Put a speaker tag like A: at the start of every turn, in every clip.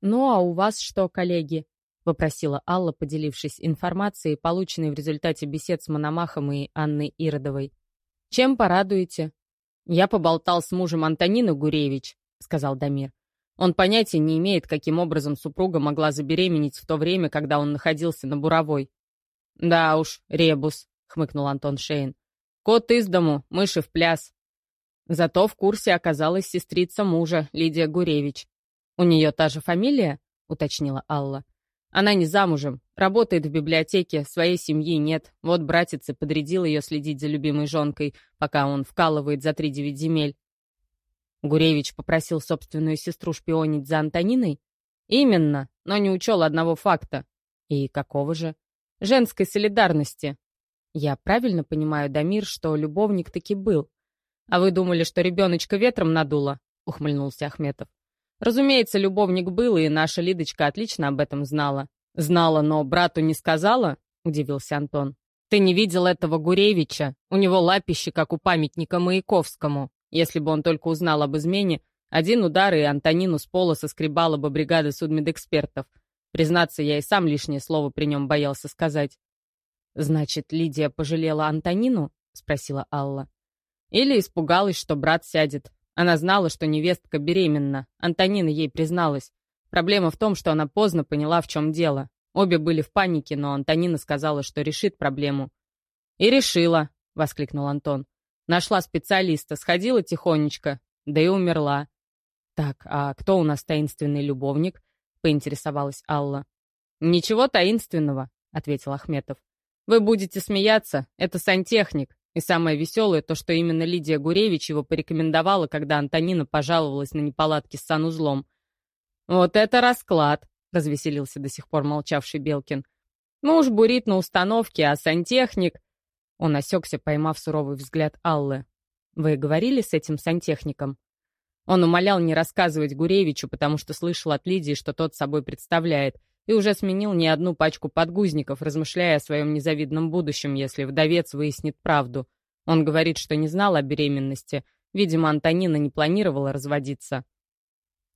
A: «Ну, а у вас что, коллеги?» — попросила Алла, поделившись информацией, полученной в результате бесед с Мономахом и Анной Иродовой. «Чем порадуете?» «Я поболтал с мужем Антонины Гуревич», — сказал Дамир. «Он понятия не имеет, каким образом супруга могла забеременеть в то время, когда он находился на Буровой». «Да уж, ребус», — хмыкнул Антон Шейн. «Кот из дому, мыши в пляс». Зато в курсе оказалась сестрица мужа, Лидия Гуревич. «У нее та же фамилия?» — уточнила Алла. Она не замужем, работает в библиотеке, своей семьи нет. Вот братец и подрядил ее следить за любимой жонкой, пока он вкалывает за три девять земель. Гуревич попросил собственную сестру шпионить за Антониной? Именно, но не учел одного факта. И какого же? Женской солидарности. Я правильно понимаю, Дамир, что любовник таки был? А вы думали, что ребеночка ветром надуло? Ухмыльнулся Ахметов. Разумеется, любовник был, и наша Лидочка отлично об этом знала. Знала, но брату не сказала? Удивился Антон. Ты не видел этого Гуревича? У него лапище, как у памятника Маяковскому. Если бы он только узнал об измене, один удар и Антонину с пола соскребала бы бригада судмедэкспертов. Признаться, я и сам лишнее слово при нем боялся сказать. «Значит, Лидия пожалела Антонину?» — спросила Алла. «Или испугалась, что брат сядет. Она знала, что невестка беременна. Антонина ей призналась. Проблема в том, что она поздно поняла, в чем дело. Обе были в панике, но Антонина сказала, что решит проблему. «И решила», — воскликнул Антон. «Нашла специалиста, сходила тихонечко, да и умерла». «Так, а кто у нас таинственный любовник?» — поинтересовалась Алла. «Ничего таинственного», — ответил Ахметов. «Вы будете смеяться, это сантехник. И самое веселое то, что именно Лидия Гуревич его порекомендовала, когда Антонина пожаловалась на неполадки с санузлом. «Вот это расклад!» — развеселился до сих пор молчавший Белкин. «Муж бурит на установке, а сантехник...» Он осекся, поймав суровый взгляд Аллы. «Вы говорили с этим сантехником?» Он умолял не рассказывать Гуревичу, потому что слышал от Лидии, что тот собой представляет, и уже сменил не одну пачку подгузников, размышляя о своем незавидном будущем, если вдовец выяснит правду. Он говорит, что не знал о беременности. Видимо, Антонина не планировала разводиться.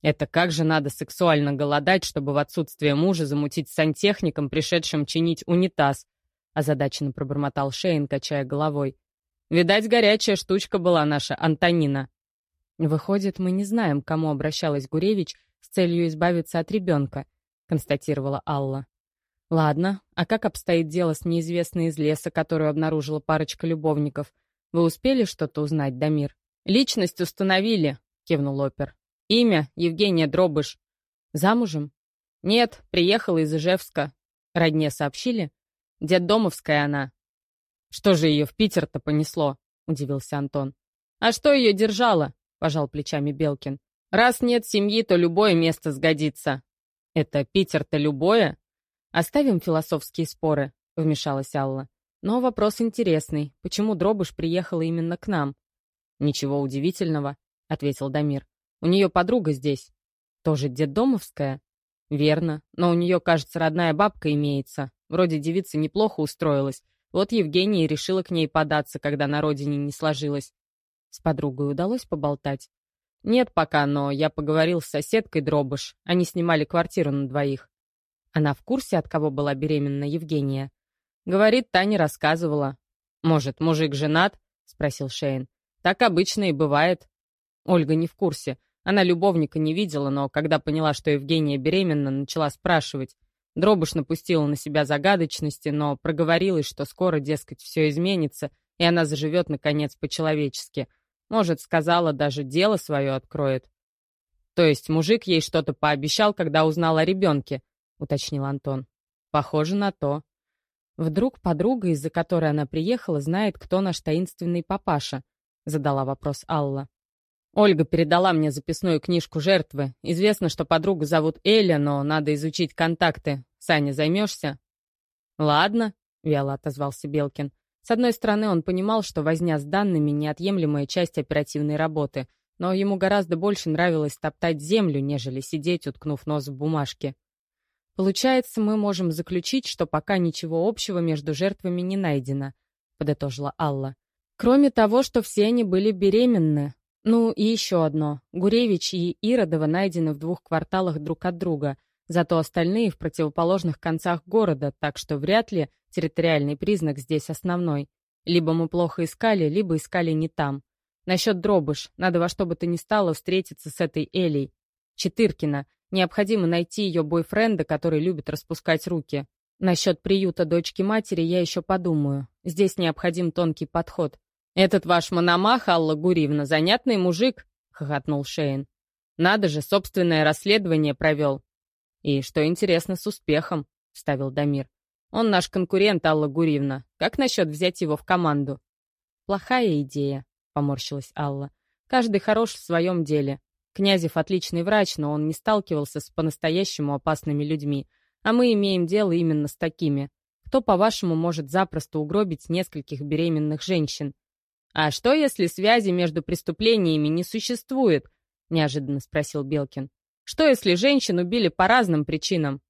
A: Это как же надо сексуально голодать, чтобы в отсутствие мужа замутить сантехником, пришедшим чинить унитаз? Озадаченно пробормотал Шейн, качая головой. Видать, горячая штучка была наша Антонина. Выходит, мы не знаем, к кому обращалась Гуревич с целью избавиться от ребенка. — констатировала Алла. «Ладно, а как обстоит дело с неизвестной из леса, которую обнаружила парочка любовников? Вы успели что-то узнать, Дамир?» «Личность установили», — кивнул опер. «Имя — Евгения Дробыш. Замужем?» «Нет, приехала из Ижевска». Родне сообщили? «Детдомовская она». «Что же ее в Питер-то понесло?» — удивился Антон. «А что ее держало?» — пожал плечами Белкин. «Раз нет семьи, то любое место сгодится. «Это Питер-то любое?» «Оставим философские споры», — вмешалась Алла. «Но вопрос интересный. Почему Дробыш приехала именно к нам?» «Ничего удивительного», — ответил Дамир. «У нее подруга здесь». «Тоже детдомовская?» «Верно. Но у нее, кажется, родная бабка имеется. Вроде девица неплохо устроилась. Вот Евгения и решила к ней податься, когда на родине не сложилось. С подругой удалось поболтать? «Нет пока, но я поговорил с соседкой Дробыш. Они снимали квартиру на двоих». Она в курсе, от кого была беременна Евгения? Говорит, Таня рассказывала. «Может, мужик женат?» — спросил Шейн. «Так обычно и бывает». Ольга не в курсе. Она любовника не видела, но когда поняла, что Евгения беременна, начала спрашивать. Дробыш напустила на себя загадочности, но проговорилась, что скоро, дескать, все изменится, и она заживет, наконец, по-человечески — может, сказала, даже дело свое откроет. То есть мужик ей что-то пообещал, когда узнал о ребенке, уточнил Антон. Похоже на то. Вдруг подруга, из-за которой она приехала, знает, кто наш таинственный папаша, задала вопрос Алла. Ольга передала мне записную книжку жертвы. Известно, что подругу зовут Эля, но надо изучить контакты. Саня, займешься? Ладно, вяло отозвался Белкин. С одной стороны, он понимал, что возня с данными — неотъемлемая часть оперативной работы, но ему гораздо больше нравилось топтать землю, нежели сидеть, уткнув нос в бумажке. «Получается, мы можем заключить, что пока ничего общего между жертвами не найдено», — подытожила Алла. «Кроме того, что все они были беременны. Ну и еще одно. Гуревич и Иродова найдены в двух кварталах друг от друга, зато остальные в противоположных концах города, так что вряд ли территориальный признак здесь основной. Либо мы плохо искали, либо искали не там. Насчет дробыш. Надо во что бы то ни стало встретиться с этой Элей. Четыркина. Необходимо найти ее бойфренда, который любит распускать руки. Насчет приюта дочки-матери я еще подумаю. Здесь необходим тонкий подход. «Этот ваш мономах, Алла Гуривна, занятный мужик», — хохотнул Шейн. «Надо же, собственное расследование провел». «И, что интересно, с успехом», — вставил Дамир. «Он наш конкурент, Алла Гуривна. Как насчет взять его в команду?» «Плохая идея», — поморщилась Алла. «Каждый хорош в своем деле. Князев отличный врач, но он не сталкивался с по-настоящему опасными людьми, а мы имеем дело именно с такими. Кто, по-вашему, может запросто угробить нескольких беременных женщин? А что, если связи между преступлениями не существует? Неожиданно спросил Белкин. Что, если женщин убили по разным причинам?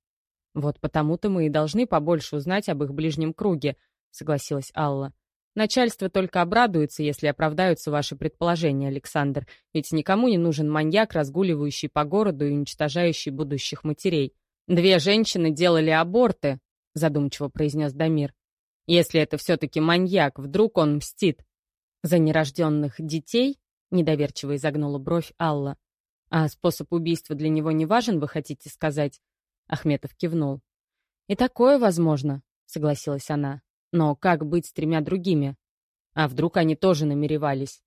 A: Вот потому-то мы и должны побольше узнать об их ближнем круге, согласилась Алла. Начальство только обрадуется, если оправдаются ваши предположения, Александр, ведь никому не нужен маньяк, разгуливающий по городу и уничтожающий будущих матерей. Две женщины делали аборты, задумчиво произнес Дамир. Если это все-таки маньяк, вдруг он мстит. За нерожденных детей? Недоверчиво изогнула бровь Алла. А способ убийства для него не важен, вы хотите сказать? Ахметов кивнул. И такое возможно, согласилась она. Но как быть с тремя другими? А вдруг они тоже намеревались?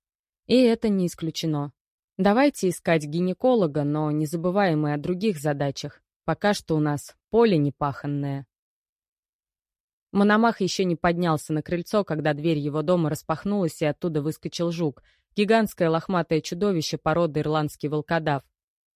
A: И это не исключено. Давайте искать гинеколога, но не забываем и о других задачах. Пока что у нас поле непаханное. Мономах еще не поднялся на крыльцо, когда дверь его дома распахнулась, и оттуда выскочил жук. Гигантское лохматое чудовище породы ирландский волкодав.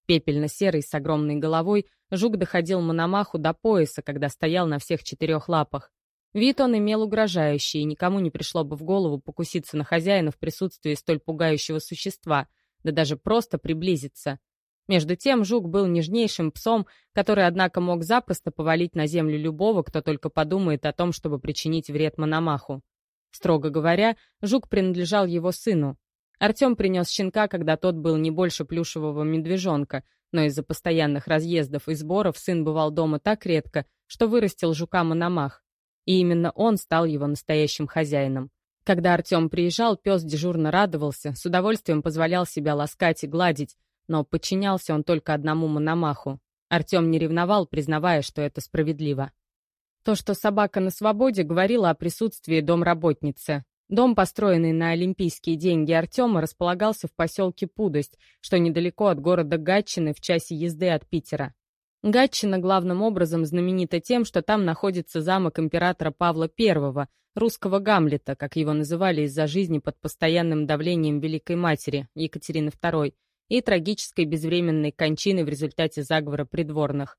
A: Пепельно-серый с огромной головой, жук доходил Мономаху до пояса, когда стоял на всех четырех лапах. Вид он имел угрожающий, и никому не пришло бы в голову покуситься на хозяина в присутствии столь пугающего существа, да даже просто приблизиться. Между тем жук был нежнейшим псом, который, однако, мог запросто повалить на землю любого, кто только подумает о том, чтобы причинить вред Мономаху. Строго говоря, жук принадлежал его сыну. Артем принес щенка, когда тот был не больше плюшевого медвежонка, но из-за постоянных разъездов и сборов сын бывал дома так редко, что вырастил жука Мономах. И именно он стал его настоящим хозяином. Когда Артем приезжал, пес дежурно радовался, с удовольствием позволял себя ласкать и гладить, но подчинялся он только одному мономаху. Артем не ревновал, признавая, что это справедливо. То, что собака на свободе, говорило о присутствии домработницы. Дом, построенный на олимпийские деньги Артема, располагался в поселке Пудость, что недалеко от города Гатчины в часе езды от Питера. Гатчина главным образом знаменита тем, что там находится замок императора Павла I, русского Гамлета, как его называли из-за жизни под постоянным давлением Великой Матери, Екатерины II, и трагической безвременной кончины в результате заговора придворных.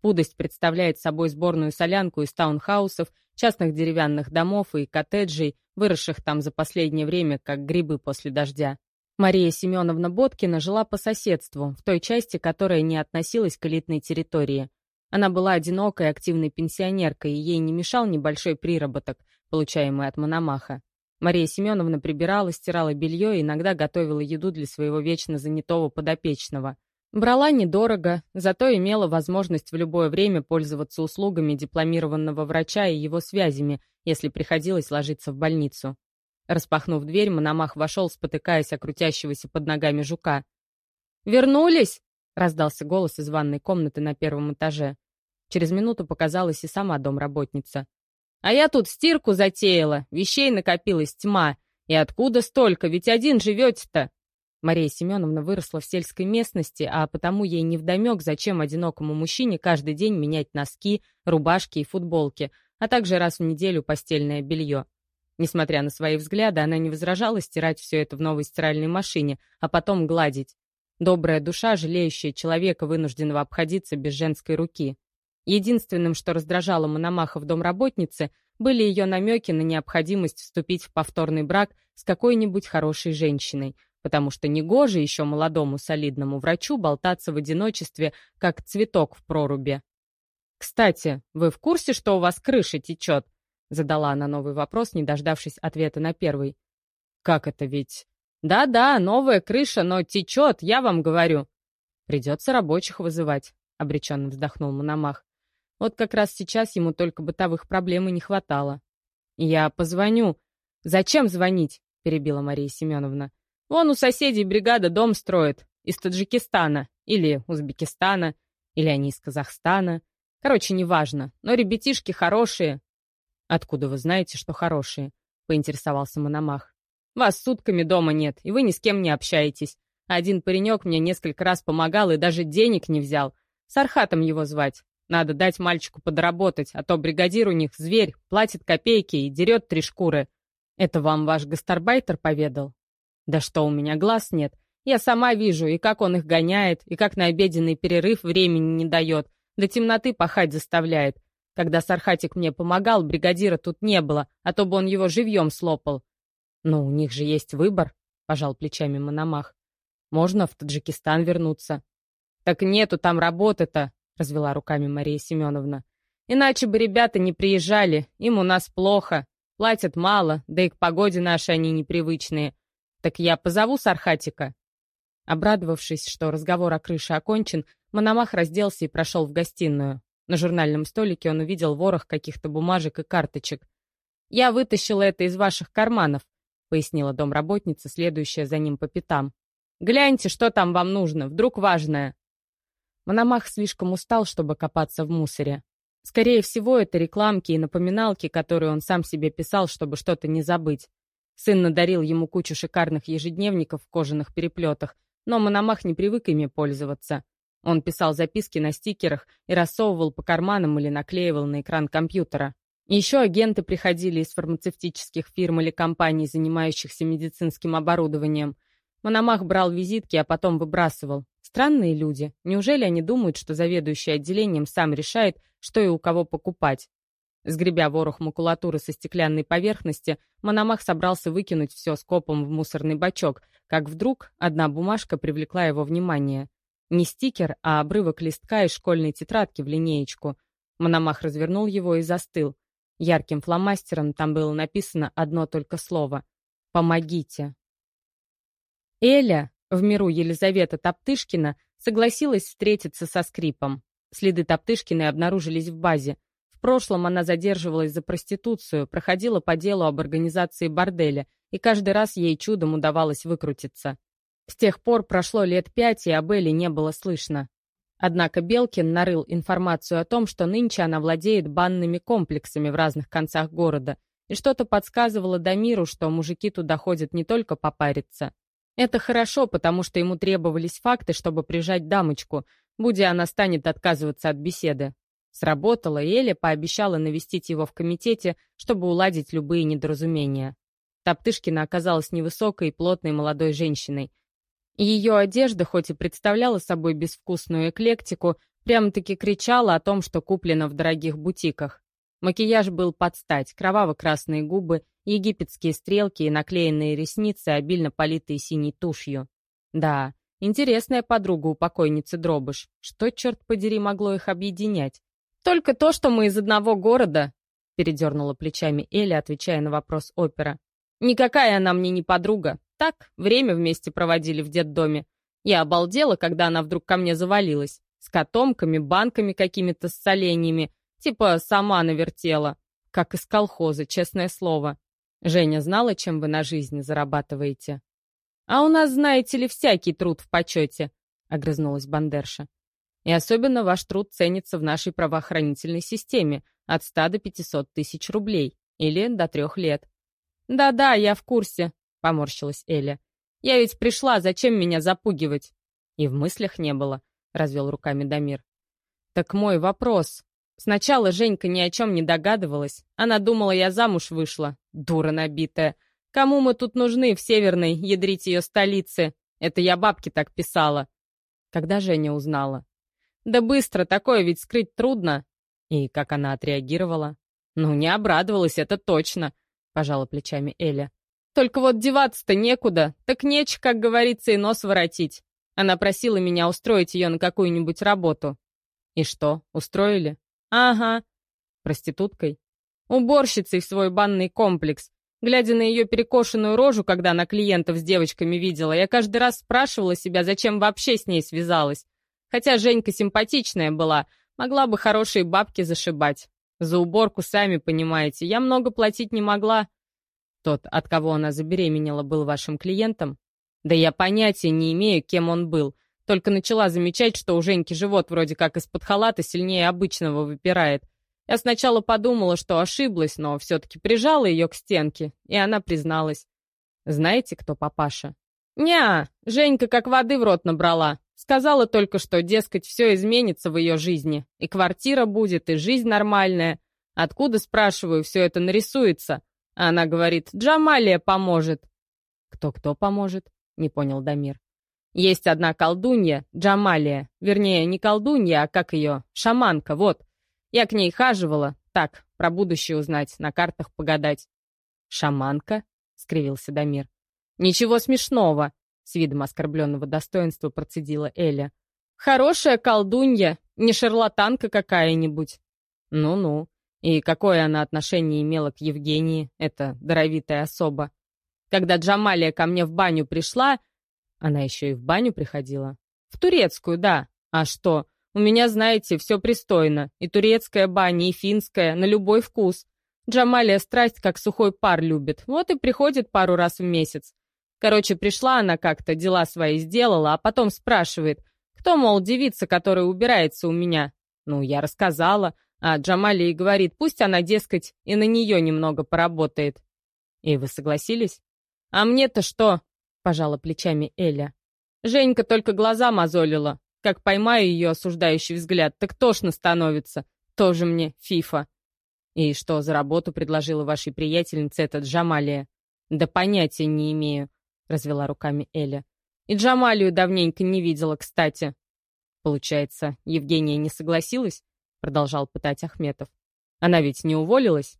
A: Пудость представляет собой сборную солянку из таунхаусов, частных деревянных домов и коттеджей, выросших там за последнее время, как грибы после дождя. Мария Семеновна Боткина жила по соседству, в той части, которая не относилась к элитной территории. Она была одинокой активной пенсионеркой, и ей не мешал небольшой приработок, получаемый от Мономаха. Мария Семеновна прибирала, стирала белье и иногда готовила еду для своего вечно занятого подопечного. Брала недорого, зато имела возможность в любое время пользоваться услугами дипломированного врача и его связями, если приходилось ложиться в больницу. Распахнув дверь, Мономах вошел, спотыкаясь о крутящегося под ногами жука. «Вернулись!» — раздался голос из ванной комнаты на первом этаже. Через минуту показалась и сама домработница. «А я тут стирку затеяла, вещей накопилась тьма. И откуда столько? Ведь один живете-то!» Мария Семеновна выросла в сельской местности, а потому ей невдомек, зачем одинокому мужчине каждый день менять носки, рубашки и футболки, а также раз в неделю постельное белье. Несмотря на свои взгляды, она не возражала стирать все это в новой стиральной машине, а потом гладить. Добрая душа, жалеющая человека, вынужденного обходиться без женской руки. Единственным, что раздражало Мономаха в домработнице, были ее намеки на необходимость вступить в повторный брак с какой-нибудь хорошей женщиной, потому что негоже еще молодому солидному врачу болтаться в одиночестве, как цветок в проруби. «Кстати, вы в курсе, что у вас крыша течет?» Задала она новый вопрос, не дождавшись ответа на первый. «Как это ведь?» Да-да, новая крыша, но течет, я вам говорю. Придется рабочих вызывать, обреченно вздохнул Мономах. Вот как раз сейчас ему только бытовых проблем и не хватало. Я позвоню. Зачем звонить? перебила Мария Семеновна. Вон у соседей бригада дом строит. Из Таджикистана. Или Узбекистана. Или они из Казахстана. Короче, неважно. Но ребятишки хорошие. Откуда вы знаете, что хорошие? Поинтересовался Мономах. Вас сутками дома нет, и вы ни с кем не общаетесь. Один паренек мне несколько раз помогал и даже денег не взял. С Архатом его звать. Надо дать мальчику подработать, а то бригадир у них зверь, платит копейки и дерет три шкуры. Это вам ваш гастарбайтер поведал? Да что, у меня глаз нет. Я сама вижу, и как он их гоняет, и как на обеденный перерыв времени не дает, до темноты пахать заставляет. Когда Сархатик мне помогал, бригадира тут не было, а то бы он его живьем слопал. «Ну, у них же есть выбор», — пожал плечами Мономах. «Можно в Таджикистан вернуться». «Так нету там работы-то», — развела руками Мария Семеновна. «Иначе бы ребята не приезжали, им у нас плохо. Платят мало, да и к погоде нашей они непривычные. Так я позову Сархатика». Обрадовавшись, что разговор о крыше окончен, Мономах разделся и прошел в гостиную. На журнальном столике он увидел ворох каких-то бумажек и карточек. «Я вытащила это из ваших карманов пояснила домработница, следующая за ним по пятам. «Гляньте, что там вам нужно, вдруг важное». Мономах слишком устал, чтобы копаться в мусоре. Скорее всего, это рекламки и напоминалки, которые он сам себе писал, чтобы что-то не забыть. Сын надарил ему кучу шикарных ежедневников в кожаных переплетах, но Мономах не привык ими пользоваться. Он писал записки на стикерах и рассовывал по карманам или наклеивал на экран компьютера. Еще агенты приходили из фармацевтических фирм или компаний, занимающихся медицинским оборудованием. Мономах брал визитки, а потом выбрасывал. Странные люди. Неужели они думают, что заведующий отделением сам решает, что и у кого покупать? Сгребя ворох макулатуры со стеклянной поверхности, Мономах собрался выкинуть все скопом в мусорный бачок, как вдруг одна бумажка привлекла его внимание. Не стикер, а обрывок листка из школьной тетрадки в линеечку. Мономах развернул его и застыл. Ярким фломастером там было написано одно только слово «Помогите». Эля, в миру Елизавета Топтышкина, согласилась встретиться со скрипом. Следы Топтышкиной обнаружились в базе. В прошлом она задерживалась за проституцию, проходила по делу об организации борделя, и каждый раз ей чудом удавалось выкрутиться. С тех пор прошло лет пять, и об Эле не было слышно. Однако Белкин нарыл информацию о том, что нынче она владеет банными комплексами в разных концах города, и что-то подсказывало Дамиру, что мужики туда ходят не только попариться. Это хорошо, потому что ему требовались факты, чтобы прижать дамочку, будь она станет отказываться от беседы. Сработало, и Эля пообещала навестить его в комитете, чтобы уладить любые недоразумения. Топтышкина оказалась невысокой и плотной молодой женщиной, ее одежда, хоть и представляла собой безвкусную эклектику, прямо-таки кричала о том, что куплено в дорогих бутиках. Макияж был под стать, кроваво-красные губы, египетские стрелки и наклеенные ресницы, обильно политые синей тушью. Да, интересная подруга у покойницы Дробыш. Что, черт подери, могло их объединять? Только то, что мы из одного города, передернула плечами Эля, отвечая на вопрос опера. Никакая она мне не подруга. Так, время вместе проводили в детдоме. Я обалдела, когда она вдруг ко мне завалилась. С котомками, банками какими-то с соленьями. Типа сама навертела. Как из колхоза, честное слово. Женя знала, чем вы на жизни зарабатываете? А у нас, знаете ли, всякий труд в почете, огрызнулась Бандерша. И особенно ваш труд ценится в нашей правоохранительной системе от 100 до 500 тысяч рублей или до трех лет. Да-да, я в курсе, — поморщилась Эля. «Я ведь пришла, зачем меня запугивать?» «И в мыслях не было», — развел руками Дамир. «Так мой вопрос. Сначала Женька ни о чем не догадывалась. Она думала, я замуж вышла. Дура набитая. Кому мы тут нужны в Северной, ядрить ее столице? Это я бабке так писала». Когда Женя узнала? «Да быстро, такое ведь скрыть трудно». И как она отреагировала? «Ну, не обрадовалась, это точно», — пожала плечами Эля. Только вот деваться-то некуда, так нечего, как говорится, и нос воротить. Она просила меня устроить ее на какую-нибудь работу. И что, устроили? Ага. Проституткой? Уборщицей в свой банный комплекс. Глядя на ее перекошенную рожу, когда она клиентов с девочками видела, я каждый раз спрашивала себя, зачем вообще с ней связалась. Хотя Женька симпатичная была, могла бы хорошие бабки зашибать. За уборку, сами понимаете, я много платить не могла. Тот, от кого она забеременела, был вашим клиентом? Да я понятия не имею, кем он был. Только начала замечать, что у Женьки живот вроде как из-под халата сильнее обычного выпирает. Я сначала подумала, что ошиблась, но все-таки прижала ее к стенке, и она призналась. Знаете, кто папаша? Ня, Женька как воды в рот набрала. Сказала только, что, дескать, все изменится в ее жизни. И квартира будет, и жизнь нормальная. Откуда, спрашиваю, все это нарисуется? А она говорит, Джамалия поможет. Кто-кто поможет? Не понял Дамир. Есть одна колдунья, Джамалия. Вернее, не колдунья, а как ее? Шаманка, вот. Я к ней хаживала. Так, про будущее узнать, на картах погадать. «Шаманка?» — скривился Дамир. «Ничего смешного», — с видом оскорбленного достоинства процедила Эля. «Хорошая колдунья, не шарлатанка какая-нибудь». «Ну-ну. И какое она отношение имела к Евгении, эта даровитая особа? Когда Джамалия ко мне в баню пришла...» Она еще и в баню приходила. «В турецкую, да. А что, у меня, знаете, все пристойно. И турецкая баня, и финская, на любой вкус. Джамалия страсть как сухой пар любит. Вот и приходит пару раз в месяц. Короче, пришла она как-то, дела свои сделала, а потом спрашивает, кто, мол, девица, которая убирается у меня? Ну, я рассказала. А Джамалия и говорит, пусть она, дескать, и на нее немного поработает. И вы согласились? А мне-то что? Пожала плечами Эля. Женька только глаза мозолила. Как поймаю ее осуждающий взгляд, так тошно становится. Тоже мне фифа. И что за работу предложила вашей приятельнице эта Джамалия? Да понятия не имею, развела руками Эля. И Джамалию давненько не видела, кстати. Получается, Евгения не согласилась? Продолжал пытать Ахметов. Она ведь не уволилась?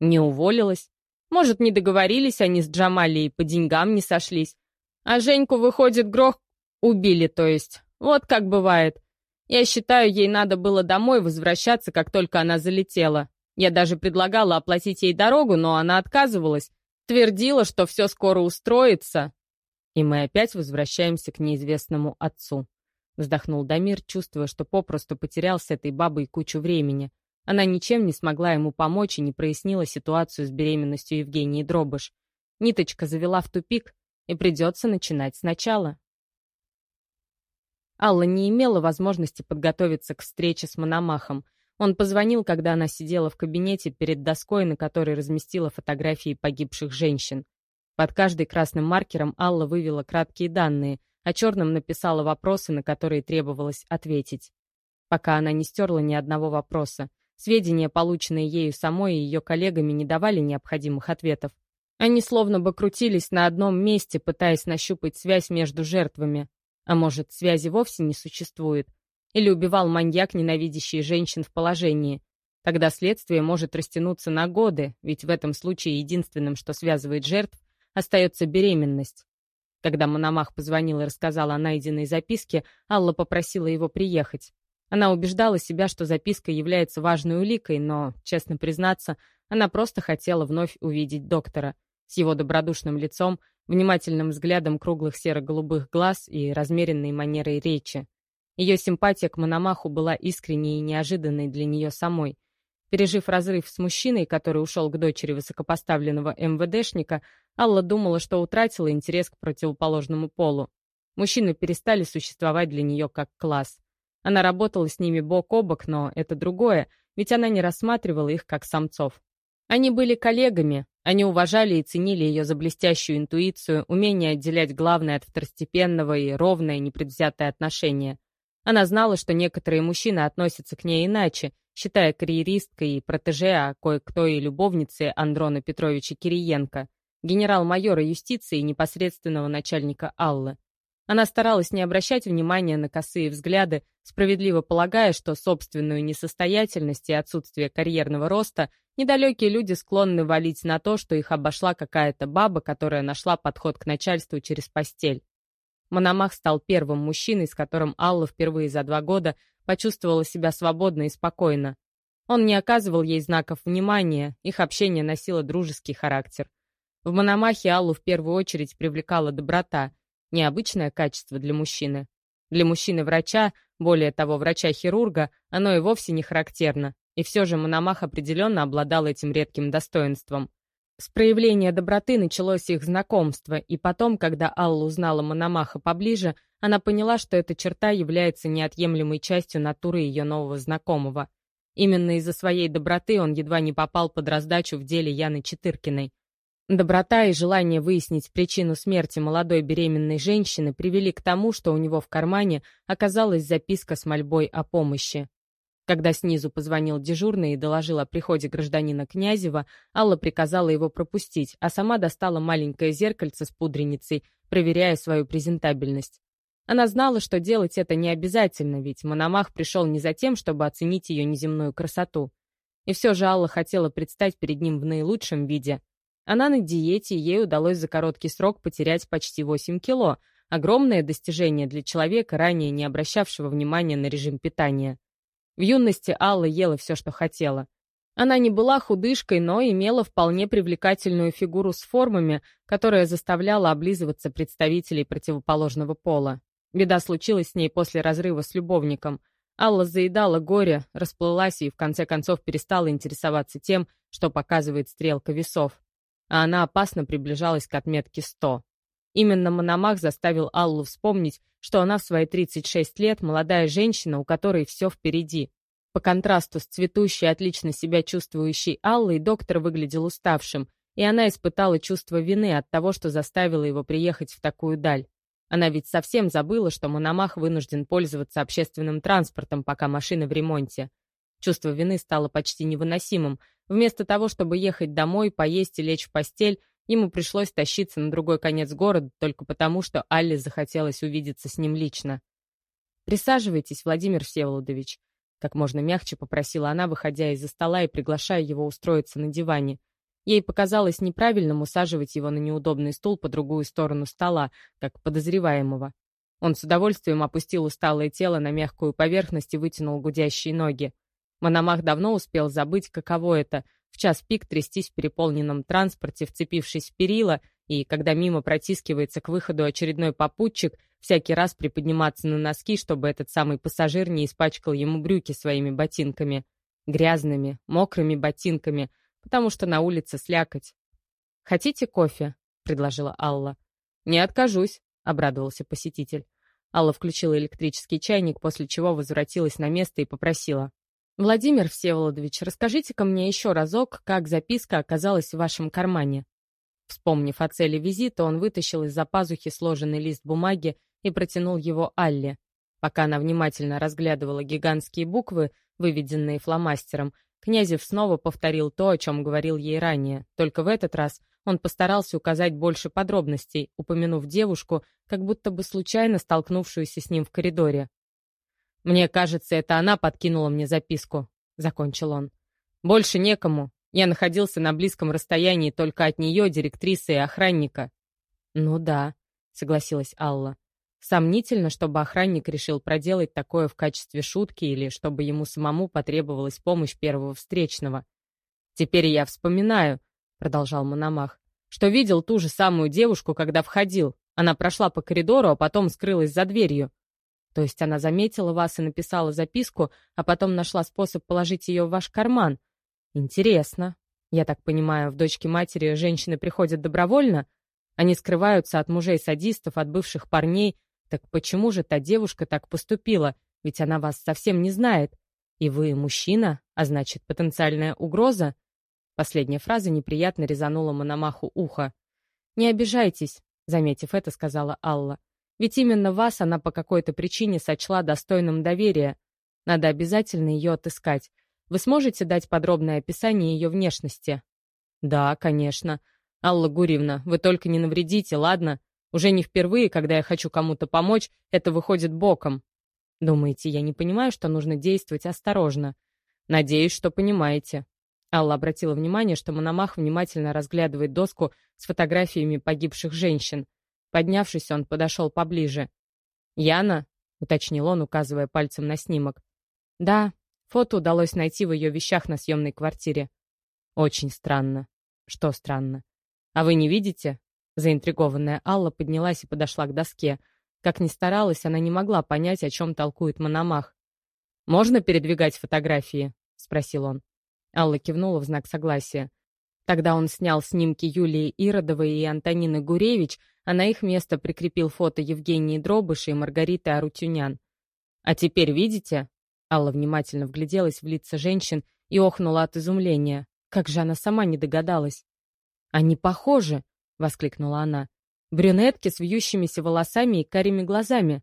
A: Не уволилась. Может, не договорились они с Джамалией, по деньгам не сошлись. А Женьку, выходит, грох убили, то есть. Вот как бывает. Я считаю, ей надо было домой возвращаться, как только она залетела. Я даже предлагала оплатить ей дорогу, но она отказывалась. Твердила, что все скоро устроится. И мы опять возвращаемся к неизвестному отцу. Вздохнул Дамир, чувствуя, что попросту потерял с этой бабой кучу времени. Она ничем не смогла ему помочь и не прояснила ситуацию с беременностью Евгении Дробыш. Ниточка завела в тупик, и придется начинать сначала. Алла не имела возможности подготовиться к встрече с Мономахом. Он позвонил, когда она сидела в кабинете перед доской, на которой разместила фотографии погибших женщин. Под каждой красным маркером Алла вывела краткие данные, а черным написала вопросы, на которые требовалось ответить. Пока она не стерла ни одного вопроса. Сведения, полученные ею самой и ее коллегами, не давали необходимых ответов. Они словно бы крутились на одном месте, пытаясь нащупать связь между жертвами. А может, связи вовсе не существует? Или убивал маньяк, ненавидящий женщин в положении? Тогда следствие может растянуться на годы, ведь в этом случае единственным, что связывает жертв, остается беременность. Когда Мономах позвонил и рассказал о найденной записке, Алла попросила его приехать. Она убеждала себя, что записка является важной уликой, но, честно признаться, она просто хотела вновь увидеть доктора. С его добродушным лицом внимательным взглядом круглых серо-голубых глаз и размеренной манерой речи. Ее симпатия к Мономаху была искренней и неожиданной для нее самой. Пережив разрыв с мужчиной, который ушел к дочери высокопоставленного МВДшника, Алла думала, что утратила интерес к противоположному полу. Мужчины перестали существовать для нее как класс. Она работала с ними бок о бок, но это другое, ведь она не рассматривала их как самцов. Они были коллегами, они уважали и ценили ее за блестящую интуицию, умение отделять главное от второстепенного и ровное, непредвзятое отношение. Она знала, что некоторые мужчины относятся к ней иначе, считая карьеристкой и протеже, а кое-кто и любовницей Андрона Петровича Кириенко, генерал-майора юстиции и непосредственного начальника Аллы. Она старалась не обращать внимания на косые взгляды, справедливо полагая, что собственную несостоятельность и отсутствие карьерного роста недалекие люди склонны валить на то, что их обошла какая-то баба, которая нашла подход к начальству через постель. Мономах стал первым мужчиной, с которым Алла впервые за два года почувствовала себя свободно и спокойно. Он не оказывал ей знаков внимания, их общение носило дружеский характер. В Мономахе Аллу в первую очередь привлекала доброта, необычное качество для мужчины. Для мужчины-врача, более того, врача-хирурга, оно и вовсе не характерно, и все же Мономах определенно обладал этим редким достоинством. С проявления доброты началось их знакомство, и потом, когда Алла узнала Мономаха поближе, она поняла, что эта черта является неотъемлемой частью натуры ее нового знакомого. Именно из-за своей доброты он едва не попал под раздачу в деле Яны Четыркиной. Доброта и желание выяснить причину смерти молодой беременной женщины привели к тому, что у него в кармане оказалась записка с мольбой о помощи. Когда снизу позвонил дежурный и доложил о приходе гражданина Князева, Алла приказала его пропустить, а сама достала маленькое зеркальце с пудреницей, проверяя свою презентабельность. Она знала, что делать это не обязательно, ведь Мономах пришел не за тем, чтобы оценить ее неземную красоту. И все же Алла хотела предстать перед ним в наилучшем виде. Она на диете, ей удалось за короткий срок потерять почти 8 кило. Огромное достижение для человека, ранее не обращавшего внимания на режим питания. В юности Алла ела все, что хотела. Она не была худышкой, но имела вполне привлекательную фигуру с формами, которая заставляла облизываться представителей противоположного пола. Беда случилась с ней после разрыва с любовником. Алла заедала горе, расплылась и в конце концов перестала интересоваться тем, что показывает стрелка весов. А она опасно приближалась к отметке 100. Именно Мономах заставил Аллу вспомнить, что она в свои 36 лет молодая женщина, у которой все впереди. По контрасту с цветущей, отлично себя чувствующей Аллой, доктор выглядел уставшим, и она испытала чувство вины от того, что заставила его приехать в такую даль. Она ведь совсем забыла, что Мономах вынужден пользоваться общественным транспортом, пока машина в ремонте. Чувство вины стало почти невыносимым. Вместо того, чтобы ехать домой, поесть и лечь в постель, ему пришлось тащиться на другой конец города только потому, что Алле захотелось увидеться с ним лично. «Присаживайтесь, Владимир Всеволодович», — как можно мягче попросила она, выходя из-за стола и приглашая его устроиться на диване. Ей показалось неправильным усаживать его на неудобный стул по другую сторону стола, как подозреваемого. Он с удовольствием опустил усталое тело на мягкую поверхность и вытянул гудящие ноги. Мономах давно успел забыть, каково это — в час пик трястись в переполненном транспорте, вцепившись в перила, и, когда мимо протискивается к выходу очередной попутчик, всякий раз приподниматься на носки, чтобы этот самый пассажир не испачкал ему брюки своими ботинками. Грязными, мокрыми ботинками — потому что на улице слякоть. «Хотите кофе?» — предложила Алла. «Не откажусь», — обрадовался посетитель. Алла включила электрический чайник, после чего возвратилась на место и попросила. «Владимир Всеволодович, расскажите-ка мне еще разок, как записка оказалась в вашем кармане». Вспомнив о цели визита, он вытащил из-за пазухи сложенный лист бумаги и протянул его Алле. Пока она внимательно разглядывала гигантские буквы, выведенные фломастером, Князев снова повторил то, о чем говорил ей ранее, только в этот раз он постарался указать больше подробностей, упомянув девушку, как будто бы случайно столкнувшуюся с ним в коридоре. «Мне кажется, это она подкинула мне записку», — закончил он. «Больше некому. Я находился на близком расстоянии только от нее, директрисы и охранника». «Ну да», — согласилась Алла. Сомнительно, чтобы охранник решил проделать такое в качестве шутки или чтобы ему самому потребовалась помощь первого встречного. «Теперь я вспоминаю», — продолжал Мономах, «что видел ту же самую девушку, когда входил. Она прошла по коридору, а потом скрылась за дверью. То есть она заметила вас и написала записку, а потом нашла способ положить ее в ваш карман. Интересно. Я так понимаю, в дочке матери женщины приходят добровольно? Они скрываются от мужей-садистов, от бывших парней, так почему же та девушка так поступила? Ведь она вас совсем не знает. И вы мужчина, а значит, потенциальная угроза? Последняя фраза неприятно резанула Мономаху ухо. «Не обижайтесь», — заметив это, сказала Алла. «Ведь именно вас она по какой-то причине сочла достойным доверия. Надо обязательно ее отыскать. Вы сможете дать подробное описание ее внешности?» «Да, конечно. Алла Гурьевна, вы только не навредите, ладно? Уже не впервые, когда я хочу кому-то помочь, это выходит боком. Думаете, я не понимаю, что нужно действовать осторожно? Надеюсь, что понимаете. Алла обратила внимание, что Мономах внимательно разглядывает доску с фотографиями погибших женщин. Поднявшись, он подошел поближе. «Яна?» — уточнил он, указывая пальцем на снимок. «Да, фото удалось найти в ее вещах на съемной квартире». «Очень странно». «Что странно?» «А вы не видите?» Заинтригованная Алла поднялась и подошла к доске. Как ни старалась, она не могла понять, о чем толкует Мономах. «Можно передвигать фотографии?» — спросил он. Алла кивнула в знак согласия. Тогда он снял снимки Юлии Иродовой и Антонины Гуревич, а на их место прикрепил фото Евгении Дробыши и Маргариты Арутюнян. «А теперь видите?» Алла внимательно вгляделась в лица женщин и охнула от изумления. Как же она сама не догадалась? «Они похожи!» — воскликнула она. «Брюнетки с вьющимися волосами и карими глазами».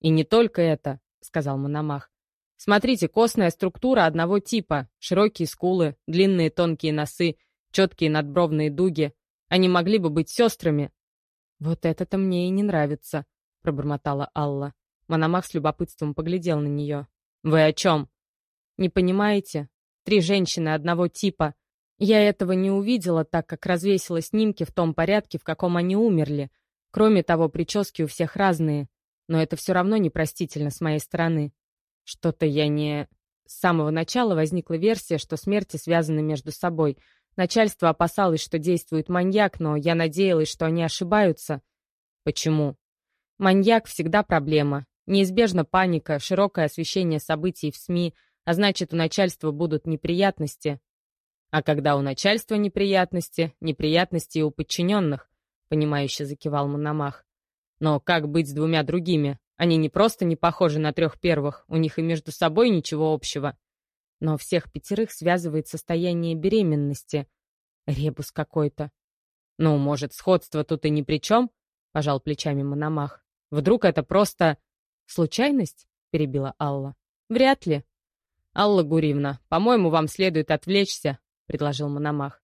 A: «И не только это», — сказал Мономах. «Смотрите, костная структура одного типа. Широкие скулы, длинные тонкие носы, четкие надбровные дуги. Они могли бы быть сестрами». «Вот это-то мне и не нравится», — пробормотала Алла. Мономах с любопытством поглядел на нее. «Вы о чем?» «Не понимаете? Три женщины одного типа. Я этого не увидела, так как развесила снимки в том порядке, в каком они умерли. Кроме того, прически у всех разные. Но это все равно непростительно с моей стороны. Что-то я не... С самого начала возникла версия, что смерти связаны между собой. Начальство опасалось, что действует маньяк, но я надеялась, что они ошибаются. Почему? Маньяк всегда проблема. Неизбежна паника, широкое освещение событий в СМИ, а значит, у начальства будут неприятности. А когда у начальства неприятности, неприятности и у подчиненных, понимающе закивал Мономах. Но как быть с двумя другими? Они не просто не похожи на трех первых, у них и между собой ничего общего. Но всех пятерых связывает состояние беременности. Ребус какой-то. Ну, может, сходство тут и ни при чем? Пожал плечами Мономах. Вдруг это просто «Случайность?» — перебила Алла. «Вряд ли». «Алла Гуривна, по-моему, вам следует отвлечься», — предложил Мономах.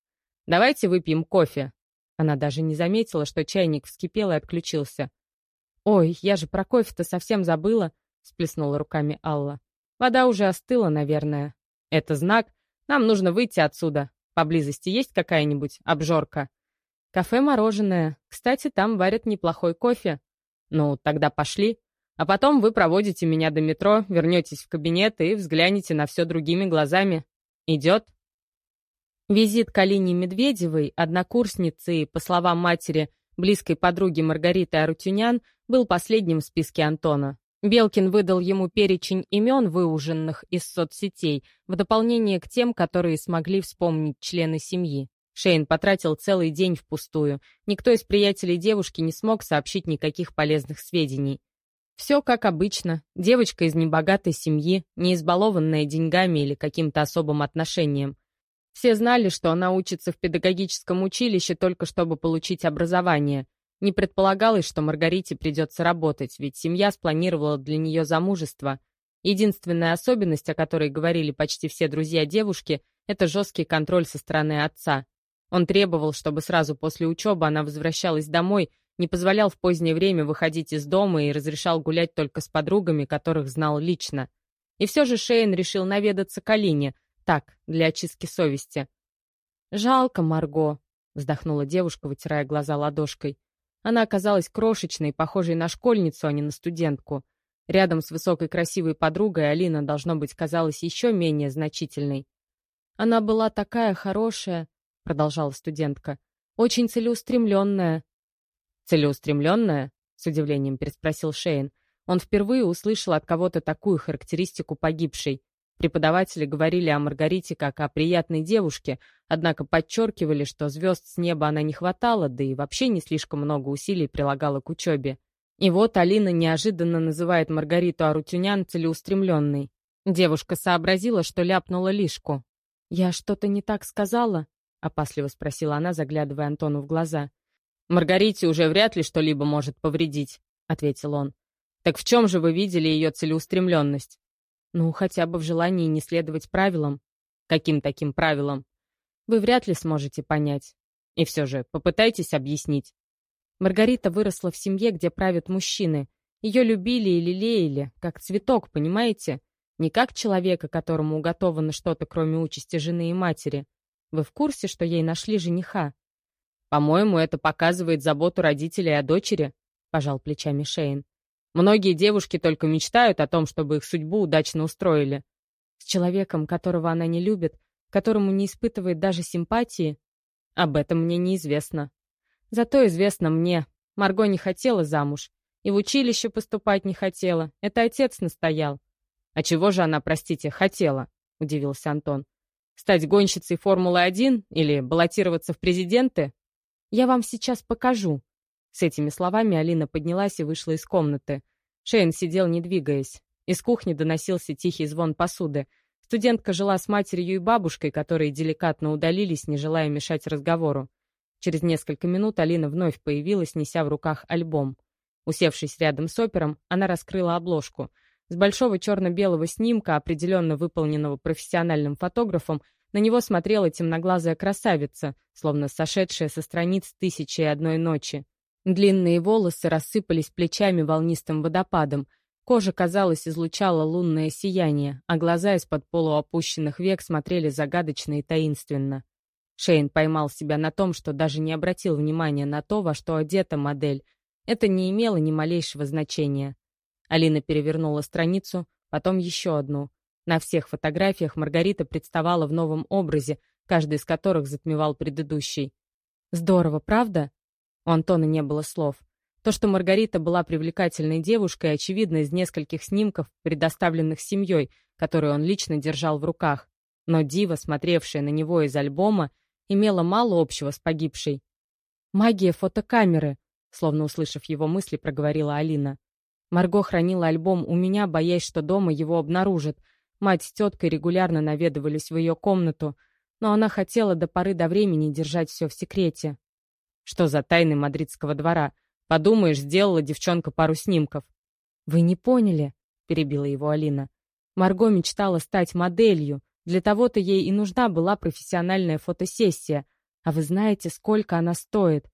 A: «Давайте выпьем кофе». Она даже не заметила, что чайник вскипел и отключился. «Ой, я же про кофе-то совсем забыла», — сплеснула руками Алла. «Вода уже остыла, наверное. Это знак. Нам нужно выйти отсюда. Поблизости есть какая-нибудь обжорка?» «Кафе-мороженое. Кстати, там варят неплохой кофе». «Ну, тогда пошли». А потом вы проводите меня до метро, вернетесь в кабинет и взглянете на все другими глазами. Идет?» Визит к Алине Медведевой, однокурснице и, по словам матери, близкой подруги Маргариты Арутюнян, был последним в списке Антона. Белкин выдал ему перечень имен, выуженных из соцсетей, в дополнение к тем, которые смогли вспомнить члены семьи. Шейн потратил целый день впустую. Никто из приятелей девушки не смог сообщить никаких полезных сведений. Все как обычно. Девочка из небогатой семьи, не избалованная деньгами или каким-то особым отношением. Все знали, что она учится в педагогическом училище только чтобы получить образование. Не предполагалось, что Маргарите придется работать, ведь семья спланировала для нее замужество. Единственная особенность, о которой говорили почти все друзья девушки, это жесткий контроль со стороны отца. Он требовал, чтобы сразу после учебы она возвращалась домой не позволял в позднее время выходить из дома и разрешал гулять только с подругами, которых знал лично. И все же Шейн решил наведаться к Алине, так, для очистки совести. «Жалко Марго», — вздохнула девушка, вытирая глаза ладошкой. Она оказалась крошечной, похожей на школьницу, а не на студентку. Рядом с высокой красивой подругой Алина, должно быть, казалась еще менее значительной. «Она была такая хорошая», — продолжала студентка, — «очень целеустремленная, «Целеустремленная?» — с удивлением переспросил Шейн. Он впервые услышал от кого-то такую характеристику погибшей. Преподаватели говорили о Маргарите как о приятной девушке, однако подчеркивали, что звезд с неба она не хватало, да и вообще не слишком много усилий прилагала к учебе. И вот Алина неожиданно называет Маргариту Арутюнян целеустремленной. Девушка сообразила, что ляпнула лишку. «Я что-то не так сказала?» — опасливо спросила она, заглядывая Антону в глаза. «Маргарите уже вряд ли что-либо может повредить», — ответил он. «Так в чем же вы видели ее целеустремленность?» «Ну, хотя бы в желании не следовать правилам». «Каким таким правилам?» «Вы вряд ли сможете понять. И все же, попытайтесь объяснить». Маргарита выросла в семье, где правят мужчины. Ее любили и лелеяли, как цветок, понимаете? Не как человека, которому уготовано что-то, кроме участи жены и матери. Вы в курсе, что ей нашли жениха? «По-моему, это показывает заботу родителей о дочери», — пожал плечами Шейн. «Многие девушки только мечтают о том, чтобы их судьбу удачно устроили. С человеком, которого она не любит, которому не испытывает даже симпатии, об этом мне неизвестно», Зато известно мне, Марго не хотела замуж. И в училище поступать не хотела. Это отец настоял. «А чего же она, простите, хотела?» — удивился Антон. «Стать гонщицей Формулы-1 или баллотироваться в президенты?» «Я вам сейчас покажу». С этими словами Алина поднялась и вышла из комнаты. Шейн сидел, не двигаясь. Из кухни доносился тихий звон посуды. Студентка жила с матерью и бабушкой, которые деликатно удалились, не желая мешать разговору. Через несколько минут Алина вновь появилась, неся в руках альбом. Усевшись рядом с опером, она раскрыла обложку. С большого черно-белого снимка, определенно выполненного профессиональным фотографом, на него смотрела темноглазая красавица, словно сошедшая со страниц «Тысячи и одной ночи». Длинные волосы рассыпались плечами волнистым водопадом, кожа, казалось, излучала лунное сияние, а глаза из-под полуопущенных век смотрели загадочно и таинственно. Шейн поймал себя на том, что даже не обратил внимания на то, во что одета модель. Это не имело ни малейшего значения. Алина перевернула страницу, потом еще одну. На всех фотографиях Маргарита представала в новом образе, каждый из которых затмевал предыдущий. «Здорово, правда?» У Антона не было слов. То, что Маргарита была привлекательной девушкой, очевидно из нескольких снимков, предоставленных семьей, которые он лично держал в руках. Но дива, смотревшая на него из альбома, имела мало общего с погибшей. «Магия фотокамеры», словно услышав его мысли, проговорила Алина. Марго хранила альбом у меня, боясь, что дома его обнаружат. Мать с теткой регулярно наведывались в ее комнату, но она хотела до поры до времени держать все в секрете. Что за тайны мадридского двора? Подумаешь, сделала девчонка пару снимков. «Вы не поняли», — перебила его Алина. Марго мечтала стать моделью, для того-то ей и нужна была профессиональная фотосессия. А вы знаете, сколько она стоит?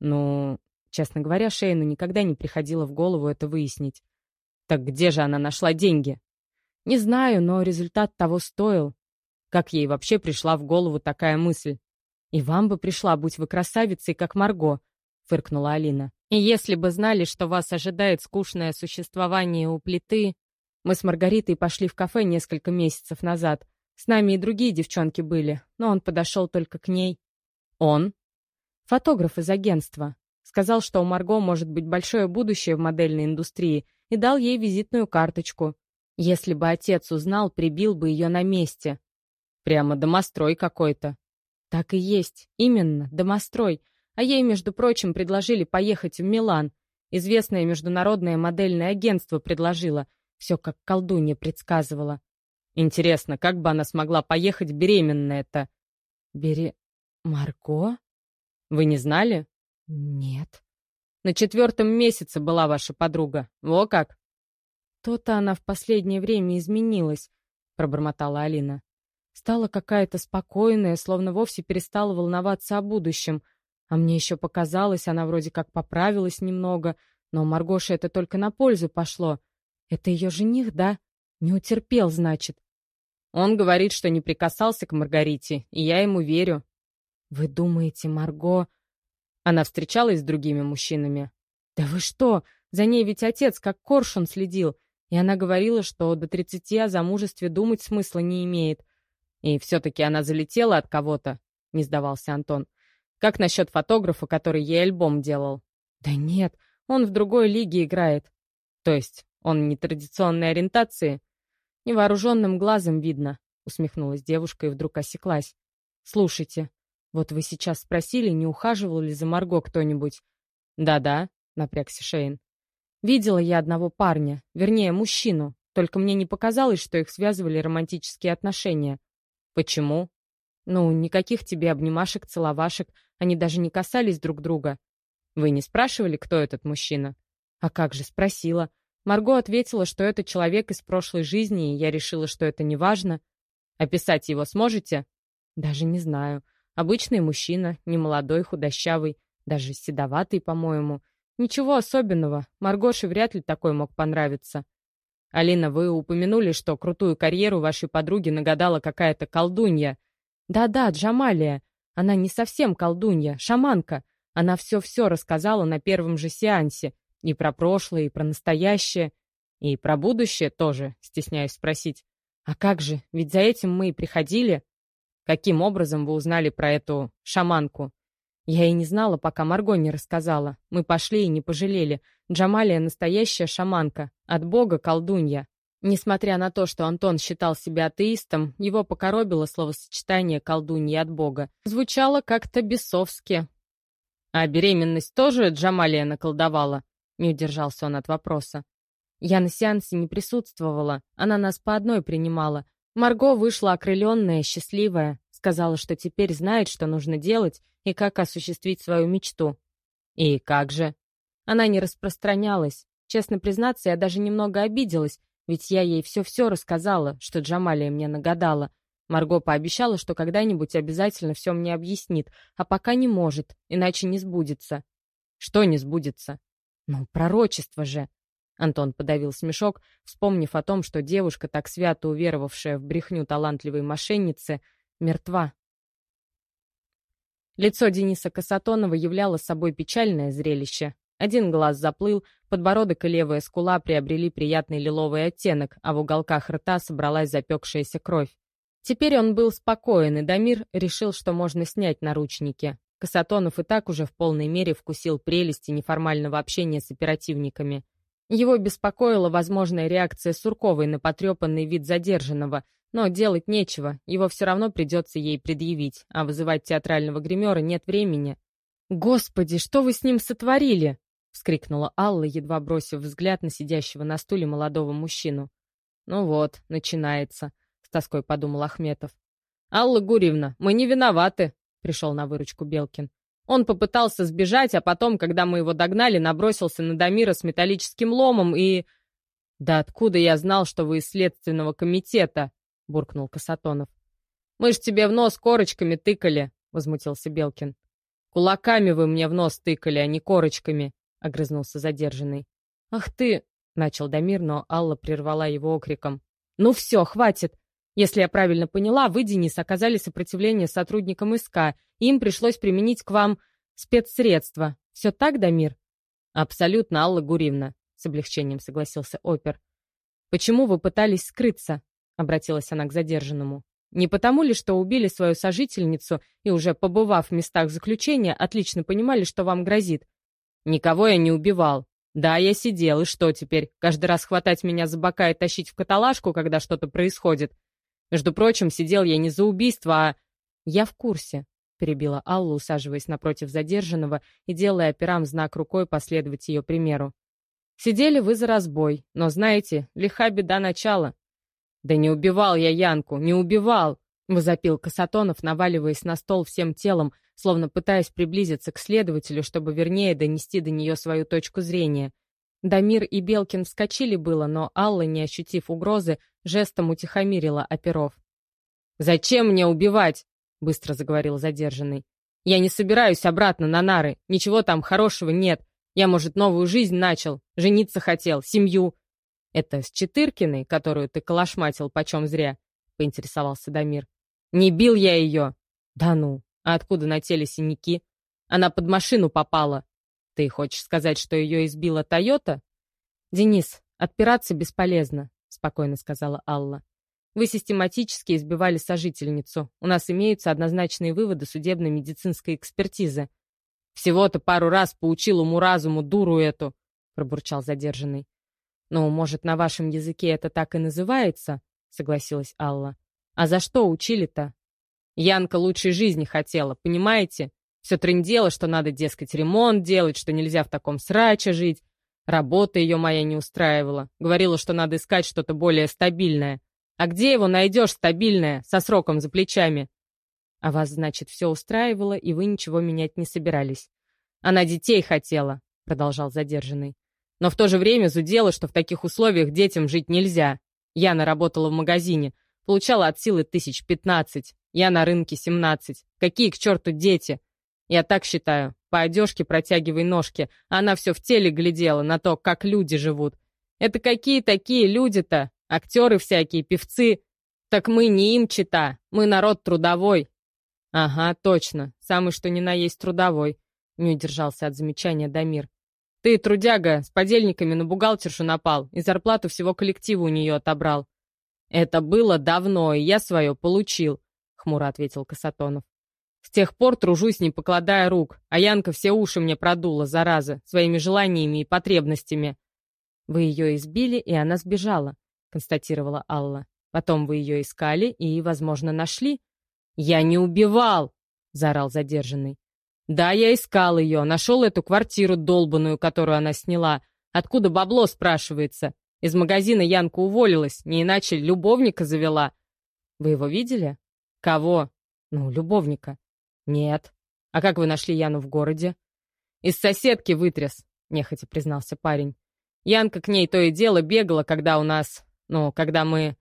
A: Ну, честно говоря, Шейну никогда не приходило в голову это выяснить. Так где же она нашла деньги? Не знаю, но результат того стоил. Как ей вообще пришла в голову такая мысль? И вам бы пришла, будь вы красавицей, как Марго, фыркнула Алина. И если бы знали, что вас ожидает скучное существование у плиты... Мы с Маргаритой пошли в кафе несколько месяцев назад. С нами и другие девчонки были, но он подошел только к ней. Он? Фотограф из агентства. Сказал, что у Марго может быть большое будущее в модельной индустрии, и дал ей визитную карточку. Если бы отец узнал, прибил бы ее на месте. Прямо домострой какой-то. Так и есть. Именно, домострой. А ей, между прочим, предложили поехать в Милан. Известное международное модельное агентство предложило. Все как колдунья предсказывала. Интересно, как бы она смогла поехать беременная-то? Бере... Марго? Вы не знали? Нет. На четвертом месяце была ваша подруга. Во как? То-то она в последнее время изменилась, пробормотала Алина. Стала какая-то спокойная, словно вовсе перестала волноваться о будущем. А мне еще показалось, она вроде как поправилась немного, но Маргоше это только на пользу пошло. Это ее жених, да? Не утерпел, значит. Он говорит, что не прикасался к Маргарите, и я ему верю. Вы думаете, Марго... Она встречалась с другими мужчинами? Да вы что? За ней ведь отец как коршун следил. И она говорила, что до тридцати о замужестве думать смысла не имеет. И все-таки она залетела от кого-то, не сдавался Антон. Как насчет фотографа, который ей альбом делал? Да нет, он в другой лиге играет. То есть он не традиционной ориентации? «Невооруженным глазом видно», — усмехнулась девушка и вдруг осеклась. «Слушайте, вот вы сейчас спросили, не ухаживал ли за Марго кто-нибудь?» «Да-да», — напрягся Шейн. «Видела я одного парня, вернее, мужчину, только мне не показалось, что их связывали романтические отношения». «Почему?» «Ну, никаких тебе обнимашек-целовашек, они даже не касались друг друга». «Вы не спрашивали, кто этот мужчина?» «А как же, спросила. Марго ответила, что это человек из прошлой жизни, и я решила, что это не важно. Описать его сможете? Даже не знаю. Обычный мужчина, немолодой, худощавый, даже седоватый, по-моему. Ничего особенного. Маргоше вряд ли такой мог понравиться. Алина, вы упомянули, что крутую карьеру вашей подруги нагадала какая-то колдунья. Да-да, Джамалия. Она не совсем колдунья, шаманка. Она все-все рассказала на первом же сеансе, и про прошлое, и про настоящее, и про будущее тоже, стесняюсь спросить. А как же, ведь за этим мы и приходили. Каким образом вы узнали про эту шаманку? Я и не знала, пока Марго не рассказала. Мы пошли и не пожалели. Джамалия настоящая шаманка. От бога колдунья. Несмотря на то, что Антон считал себя атеистом, его покоробило словосочетание «колдунья от бога». Звучало как-то бесовски. «А беременность тоже Джамалия наколдовала?» Не удержался он от вопроса. «Я на сеансе не присутствовала. Она нас по одной принимала. Марго вышла окрыленная, счастливая. Сказала, что теперь знает, что нужно делать и как осуществить свою мечту. И как же? Она не распространялась. Честно признаться, я даже немного обиделась, ведь я ей все-все рассказала, что Джамалия мне нагадала. Марго пообещала, что когда-нибудь обязательно все мне объяснит, а пока не может, иначе не сбудется. Что не сбудется? Ну, пророчество же. Антон подавил смешок, вспомнив о том, что девушка, так свято уверовавшая в брехню талантливой мошенницы, мертва. Лицо Дениса Касатонова являло собой печальное зрелище. Один глаз заплыл, подбородок и левая скула приобрели приятный лиловый оттенок, а в уголках рта собралась запекшаяся кровь. Теперь он был спокоен, и Дамир решил, что можно снять наручники. Касатонов и так уже в полной мере вкусил прелести неформального общения с оперативниками. Его беспокоила возможная реакция Сурковой на потрепанный вид задержанного, но делать нечего, его все равно придется ей предъявить, а вызывать театрального гримера нет времени. «Господи, что вы с ним сотворили?» — вскрикнула Алла, едва бросив взгляд на сидящего на стуле молодого мужчину. «Ну вот, начинается», — с тоской подумал Ахметов. «Алла Гурьевна, мы не виноваты», — пришел на выручку Белкин. Он попытался сбежать, а потом, когда мы его догнали, набросился на Дамира с металлическим ломом и... «Да откуда я знал, что вы из следственного комитета?» — буркнул Касатонов. «Мы ж тебе в нос корочками тыкали», — возмутился Белкин. «Кулаками вы мне в нос тыкали, а не корочками», — огрызнулся задержанный. «Ах ты!» — начал Дамир, но Алла прервала его окриком. «Ну все, хватит! Если я правильно поняла, вы, Денис, оказали сопротивление сотрудникам СК, и им пришлось применить к вам спецсредства. Все так, Дамир?» «Абсолютно, Алла Гуривна», — с облегчением согласился опер. «Почему вы пытались скрыться?» — обратилась она к задержанному. «Не потому ли, что убили свою сожительницу и, уже побывав в местах заключения, отлично понимали, что вам грозит?» «Никого я не убивал. Да, я сидел, и что теперь? Каждый раз хватать меня за бока и тащить в каталажку, когда что-то происходит? Между прочим, сидел я не за убийство, а... Я в курсе, перебила Алла, усаживаясь напротив задержанного и делая операм знак рукой последовать ее примеру. Сидели вы за разбой, но, знаете, лиха беда начала. Да не убивал я Янку, не убивал! Возопил Касатонов, наваливаясь на стол всем телом, словно пытаясь приблизиться к следователю, чтобы вернее донести до нее свою точку зрения. Дамир и Белкин вскочили было, но Алла, не ощутив угрозы, жестом утихомирила оперов. «Зачем мне убивать?» — быстро заговорил задержанный. «Я не собираюсь обратно на нары. Ничего там хорошего нет. Я, может, новую жизнь начал, жениться хотел, семью». «Это с Четыркиной, которую ты калашматил почем зря?» — поинтересовался Дамир. «Не бил я ее!» «Да ну! А откуда на теле синяки?» «Она под машину попала!» «Ты хочешь сказать, что ее избила Тойота?» «Денис, отпираться бесполезно», — спокойно сказала Алла. «Вы систематически избивали сожительницу. У нас имеются однозначные выводы судебно-медицинской экспертизы». «Всего-то пару раз поучил уму-разуму дуру эту», — пробурчал задержанный. «Ну, может, на вашем языке это так и называется?» — согласилась Алла. «А за что учили-то?» «Янка лучшей жизни хотела, понимаете? Все трындела, что надо, дескать, ремонт делать, что нельзя в таком сраче жить. Работа ее моя не устраивала. Говорила, что надо искать что-то более стабильное. А где его найдешь стабильное, со сроком за плечами? А вас, значит, все устраивало, и вы ничего менять не собирались. Она детей хотела, продолжал задержанный. Но в то же время зудела, что в таких условиях детям жить нельзя. Яна работала в магазине, получала от силы тысяч пятнадцать. Я на рынке семнадцать. Какие к черту дети? Я так считаю. По одежке протягивай ножки. Она все в теле глядела на то, как люди живут. Это какие такие люди-то? Актеры всякие, певцы. Так мы не им чита. Мы народ трудовой. Ага, точно. Самый что ни на есть трудовой. Не удержался от замечания Дамир. Ты, трудяга, с подельниками на бухгалтершу напал и зарплату всего коллектива у нее отобрал. Это было давно, и я свое получил, хмуро ответил Касатонов. С тех пор тружусь, не покладая рук, а Янка все уши мне продула, зараза, своими желаниями и потребностями. Вы ее избили, и она сбежала, констатировала Алла. Потом вы ее искали и, возможно, нашли. Я не убивал, заорал задержанный. Да, я искал ее, нашел эту квартиру долбанную, которую она сняла. Откуда бабло, спрашивается? Из магазина Янка уволилась, не иначе любовника завела. Вы его видели? Кого? Ну, любовника. Нет. А как вы нашли Яну в городе? Из соседки вытряс, нехотя признался парень. Янка к ней то и дело бегала, когда у нас... Ну, когда мы...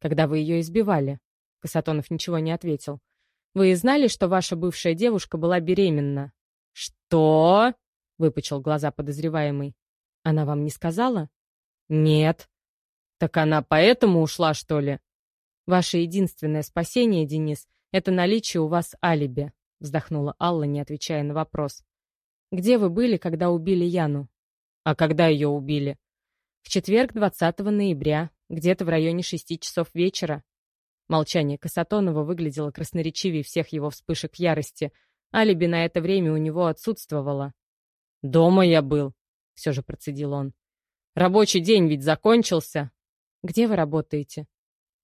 A: Когда вы ее избивали. Касатонов ничего не ответил. Вы знали, что ваша бывшая девушка была беременна? Что? Выпучил глаза подозреваемый. Она вам не сказала? Нет. Так она поэтому ушла, что ли? Ваше единственное спасение, Денис, это наличие у вас алиби, вздохнула Алла, не отвечая на вопрос. Где вы были, когда убили Яну? А когда ее убили? В четверг, 20 ноября, где-то в районе шести часов вечера. Молчание Касатонова выглядело красноречивее всех его вспышек ярости. Алиби на это время у него отсутствовало. «Дома я был», — все же процедил он. «Рабочий день ведь закончился». «Где вы работаете?»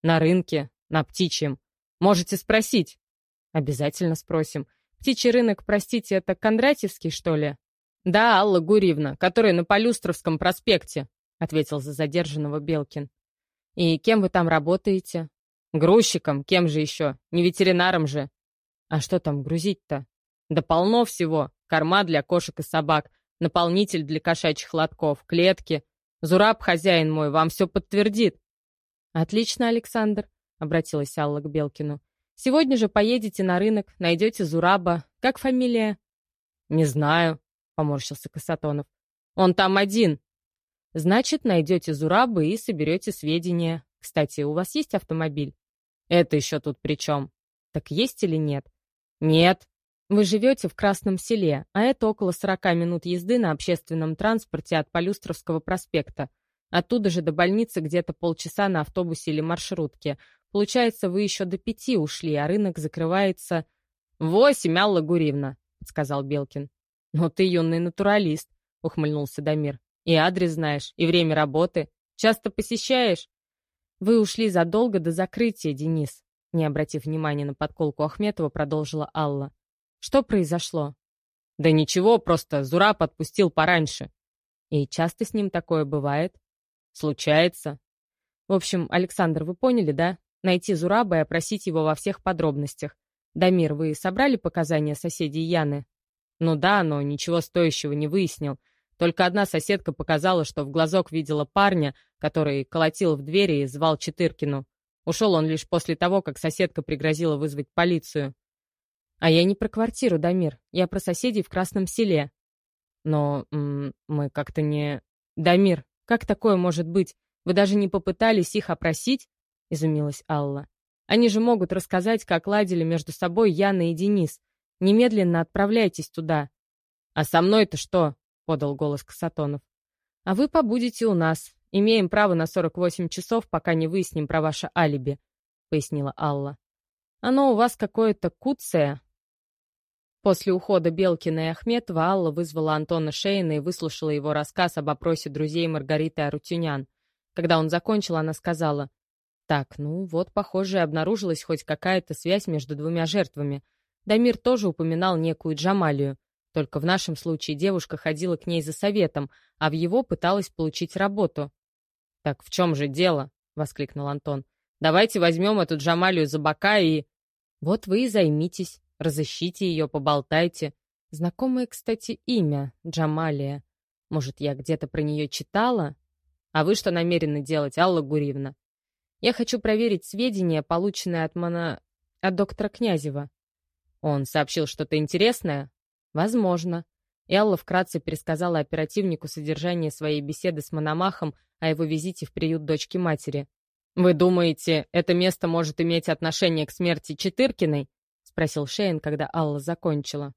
A: На рынке, на птичьем. Можете спросить. Обязательно спросим. Птичий рынок, простите, это Кондратьевский, что ли? Да, Алла Гурьевна, который на Полюстровском проспекте, ответил за задержанного Белкин. И кем вы там работаете? Грузчиком, кем же еще? Не ветеринаром же. А что там грузить-то? Да полно всего. Корма для кошек и собак, наполнитель для кошачьих лотков, клетки. Зураб, хозяин мой, вам все подтвердит. «Отлично, Александр», — обратилась Алла к Белкину. «Сегодня же поедете на рынок, найдете Зураба. Как фамилия?» «Не знаю», — поморщился Касатонов. «Он там один». «Значит, найдете Зураба и соберете сведения. Кстати, у вас есть автомобиль?» «Это еще тут при чем?» «Так есть или нет?» «Нет». «Вы живете в Красном селе, а это около 40 минут езды на общественном транспорте от Полюстровского проспекта. Оттуда же до больницы где-то полчаса на автобусе или маршрутке. Получается, вы еще до пяти ушли, а рынок закрывается... «Восемь, Алла Гуривна», — сказал Белкин. «Но ты юный натуралист», — ухмыльнулся Дамир. «И адрес знаешь, и время работы. Часто посещаешь?» «Вы ушли задолго до закрытия, Денис», — не обратив внимания на подколку Ахметова, продолжила Алла. «Что произошло?» «Да ничего, просто Зураб отпустил пораньше». «И часто с ним такое бывает?» Случается. В общем, Александр, вы поняли, да? Найти Зураба и опросить его во всех подробностях. Дамир, вы собрали показания соседей Яны? Ну да, но ничего стоящего не выяснил. Только одна соседка показала, что в глазок видела парня, который колотил в двери и звал Четыркину. Ушел он лишь после того, как соседка пригрозила вызвать полицию. А я не про квартиру, Дамир. Я про соседей в Красном селе. Но мы как-то не... Дамир, как такое может быть? Вы даже не попытались их опросить?» — изумилась Алла. «Они же могут рассказать, как ладили между собой Яна и Денис. Немедленно отправляйтесь туда». «А со мной-то что?» — подал голос Касатонов. «А вы побудете у нас. Имеем право на 48 часов, пока не выясним про ваше алиби», — пояснила Алла. «Оно у вас какое-то куцее, После ухода Белкина и Ахметова Алла вызвала Антона Шейна и выслушала его рассказ об опросе друзей Маргариты Арутюнян. Когда он закончил, она сказала, «Так, ну вот, похоже, обнаружилась хоть какая-то связь между двумя жертвами. Дамир тоже упоминал некую Джамалию. Только в нашем случае девушка ходила к ней за советом, а в его пыталась получить работу». «Так в чем же дело?» — воскликнул Антон. «Давайте возьмем эту Джамалию за бока и...» «Вот вы и займитесь», Разыщите ее, поболтайте. Знакомое, кстати, имя — Джамалия. Может, я где-то про нее читала? А вы что намерены делать, Алла Гуривна? Я хочу проверить сведения, полученные от мона... от доктора Князева. Он сообщил что-то интересное? Возможно. И Алла вкратце пересказала оперативнику содержание своей беседы с Мономахом о его визите в приют дочки матери. «Вы думаете, это место может иметь отношение к смерти Четыркиной?» спросил Шейн, когда Алла закончила.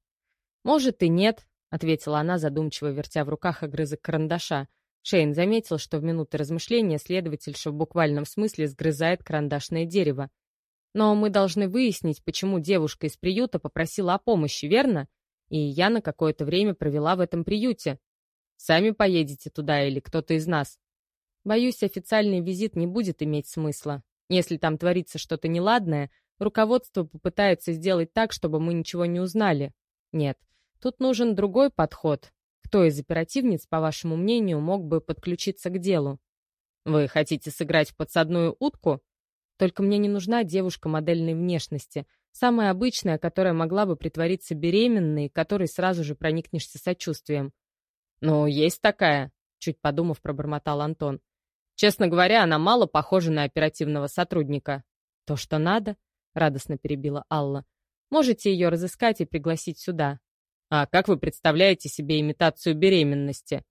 A: «Может и нет», — ответила она, задумчиво вертя в руках огрызок карандаша. Шейн заметил, что в минуты размышления следовательша в буквальном смысле сгрызает карандашное дерево. Но мы должны выяснить, почему девушка из приюта попросила о помощи, верно? И я на какое-то время провела в этом приюте. Сами поедете туда или кто-то из нас? Боюсь, официальный визит не будет иметь смысла. Если там творится что-то неладное, руководство попытается сделать так, чтобы мы ничего не узнали. Нет, тут нужен другой подход. Кто из оперативниц, по вашему мнению, мог бы подключиться к делу? Вы хотите сыграть в подсадную утку? Только мне не нужна девушка модельной внешности, самая обычная, которая могла бы притвориться беременной, которой сразу же проникнешься сочувствием. «Ну, есть такая», — чуть подумав, пробормотал Антон. «Честно говоря, она мало похожа на оперативного сотрудника». «То, что надо», — радостно перебила Алла. «Можете ее разыскать и пригласить сюда». «А как вы представляете себе имитацию беременности?»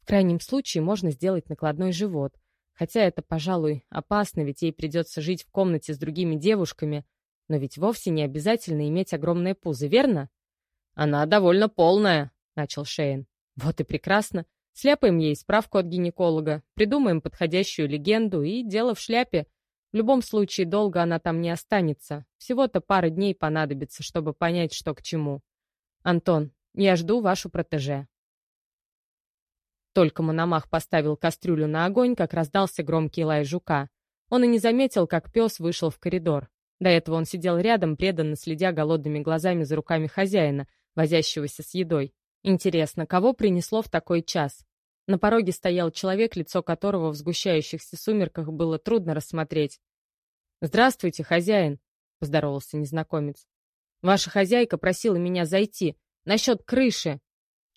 A: В крайнем случае можно сделать накладной живот. Хотя это, пожалуй, опасно, ведь ей придется жить в комнате с другими девушками. Но ведь вовсе не обязательно иметь огромное пузо, верно? «Она довольно полная», — начал Шейн. «Вот и прекрасно. Сляпаем ей справку от гинеколога, придумаем подходящую легенду и дело в шляпе. В любом случае, долго она там не останется. Всего-то пара дней понадобится, чтобы понять, что к чему. Антон, я жду вашу протеже». Только Мономах поставил кастрюлю на огонь, как раздался громкий лай жука. Он и не заметил, как пес вышел в коридор. До этого он сидел рядом, преданно следя голодными глазами за руками хозяина, возящегося с едой. Интересно, кого принесло в такой час? На пороге стоял человек, лицо которого в сгущающихся сумерках было трудно рассмотреть. «Здравствуйте, хозяин», — поздоровался незнакомец. «Ваша хозяйка просила меня зайти. Насчет крыши».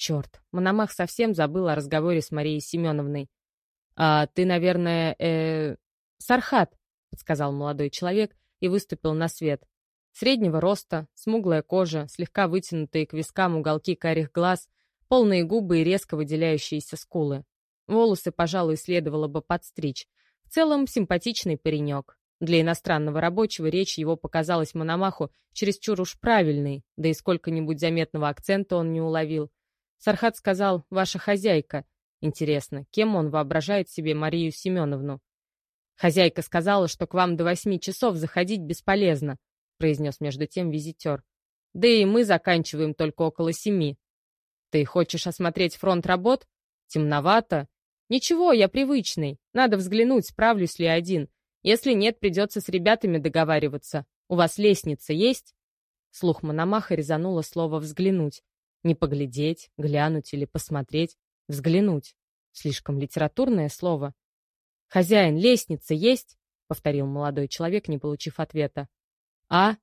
A: Черт, Мономах совсем забыл о разговоре с Марией Семеновной. «А ты, наверное, э... Сархат», — подсказал молодой человек и выступил на свет. Среднего роста, смуглая кожа, слегка вытянутые к вискам уголки карих глаз, полные губы и резко выделяющиеся скулы. Волосы, пожалуй, следовало бы подстричь. В целом, симпатичный паренек. Для иностранного рабочего речь его показалась Мономаху чересчур уж правильной, да и сколько-нибудь заметного акцента он не уловил. Сархат сказал «ваша хозяйка». Интересно, кем он воображает себе Марию Семеновну? «Хозяйка сказала, что к вам до восьми часов заходить бесполезно», произнес между тем визитер. «Да и мы заканчиваем только около семи». «Ты хочешь осмотреть фронт работ? Темновато?» «Ничего, я привычный. Надо взглянуть, справлюсь ли один. Если нет, придется с ребятами договариваться. У вас лестница есть?» Слух Мономаха резануло слово «взглянуть». Не поглядеть, глянуть или посмотреть. Взглянуть. Слишком литературное слово. «Хозяин, лестница есть?» — повторил молодой человек, не получив ответа. «А?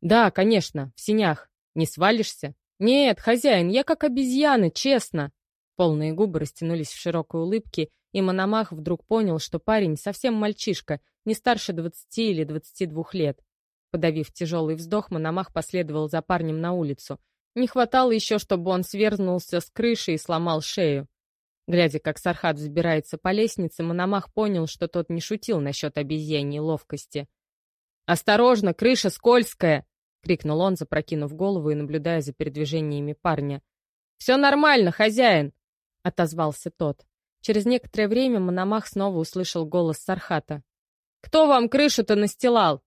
A: Да, конечно, в синях. Не свалишься?» «Нет, хозяин, я как обезьяна, честно!» Полные губы растянулись в широкой улыбке, и Мономах вдруг понял, что парень совсем мальчишка, не старше двадцати или двадцати двух лет. Подавив тяжелый вздох, Мономах последовал за парнем на улицу. Не хватало еще, чтобы он сверзнулся с крыши и сломал шею. Глядя, как Сархат взбирается по лестнице, Мономах понял, что тот не шутил насчет обезьяньей ловкости. «Осторожно, крыша скользкая!» — крикнул он, запрокинув голову и наблюдая за передвижениями парня. «Все нормально, хозяин!» — отозвался тот. Через некоторое время Мономах снова услышал голос Сархата. «Кто вам крышу-то настилал?»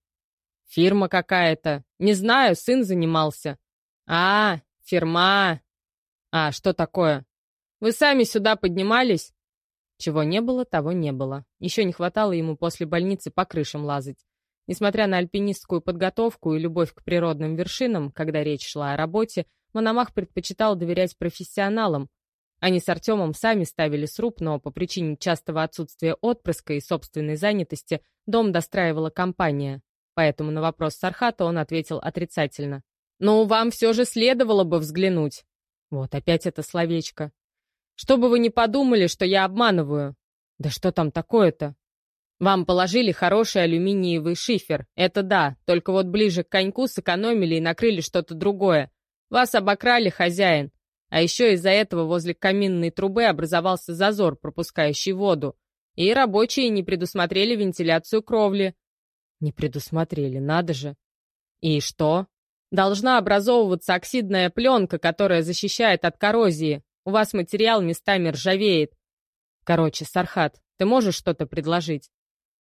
A: «Фирма какая-то. Не знаю, сын занимался. «А, фирма!» «А, что такое? Вы сами сюда поднимались?» Чего не было, того не было. Еще не хватало ему после больницы по крышам лазать. Несмотря на альпинистскую подготовку и любовь к природным вершинам, когда речь шла о работе, Мономах предпочитал доверять профессионалам. Они с Артемом сами ставили сруб, но по причине частого отсутствия отпрыска и собственной занятости дом достраивала компания. Поэтому на вопрос Сархата он ответил отрицательно. Но вам все же следовало бы взглянуть. Вот опять это словечко. Чтобы вы не подумали, что я обманываю. Да что там такое-то? Вам положили хороший алюминиевый шифер. Это да, только вот ближе к коньку сэкономили и накрыли что-то другое. Вас обокрали, хозяин. А еще из-за этого возле каминной трубы образовался зазор, пропускающий воду. И рабочие не предусмотрели вентиляцию кровли. Не предусмотрели, надо же. И что? Должна образовываться оксидная пленка, которая защищает от коррозии. У вас материал местами ржавеет. Короче, Сархат, ты можешь что-то предложить?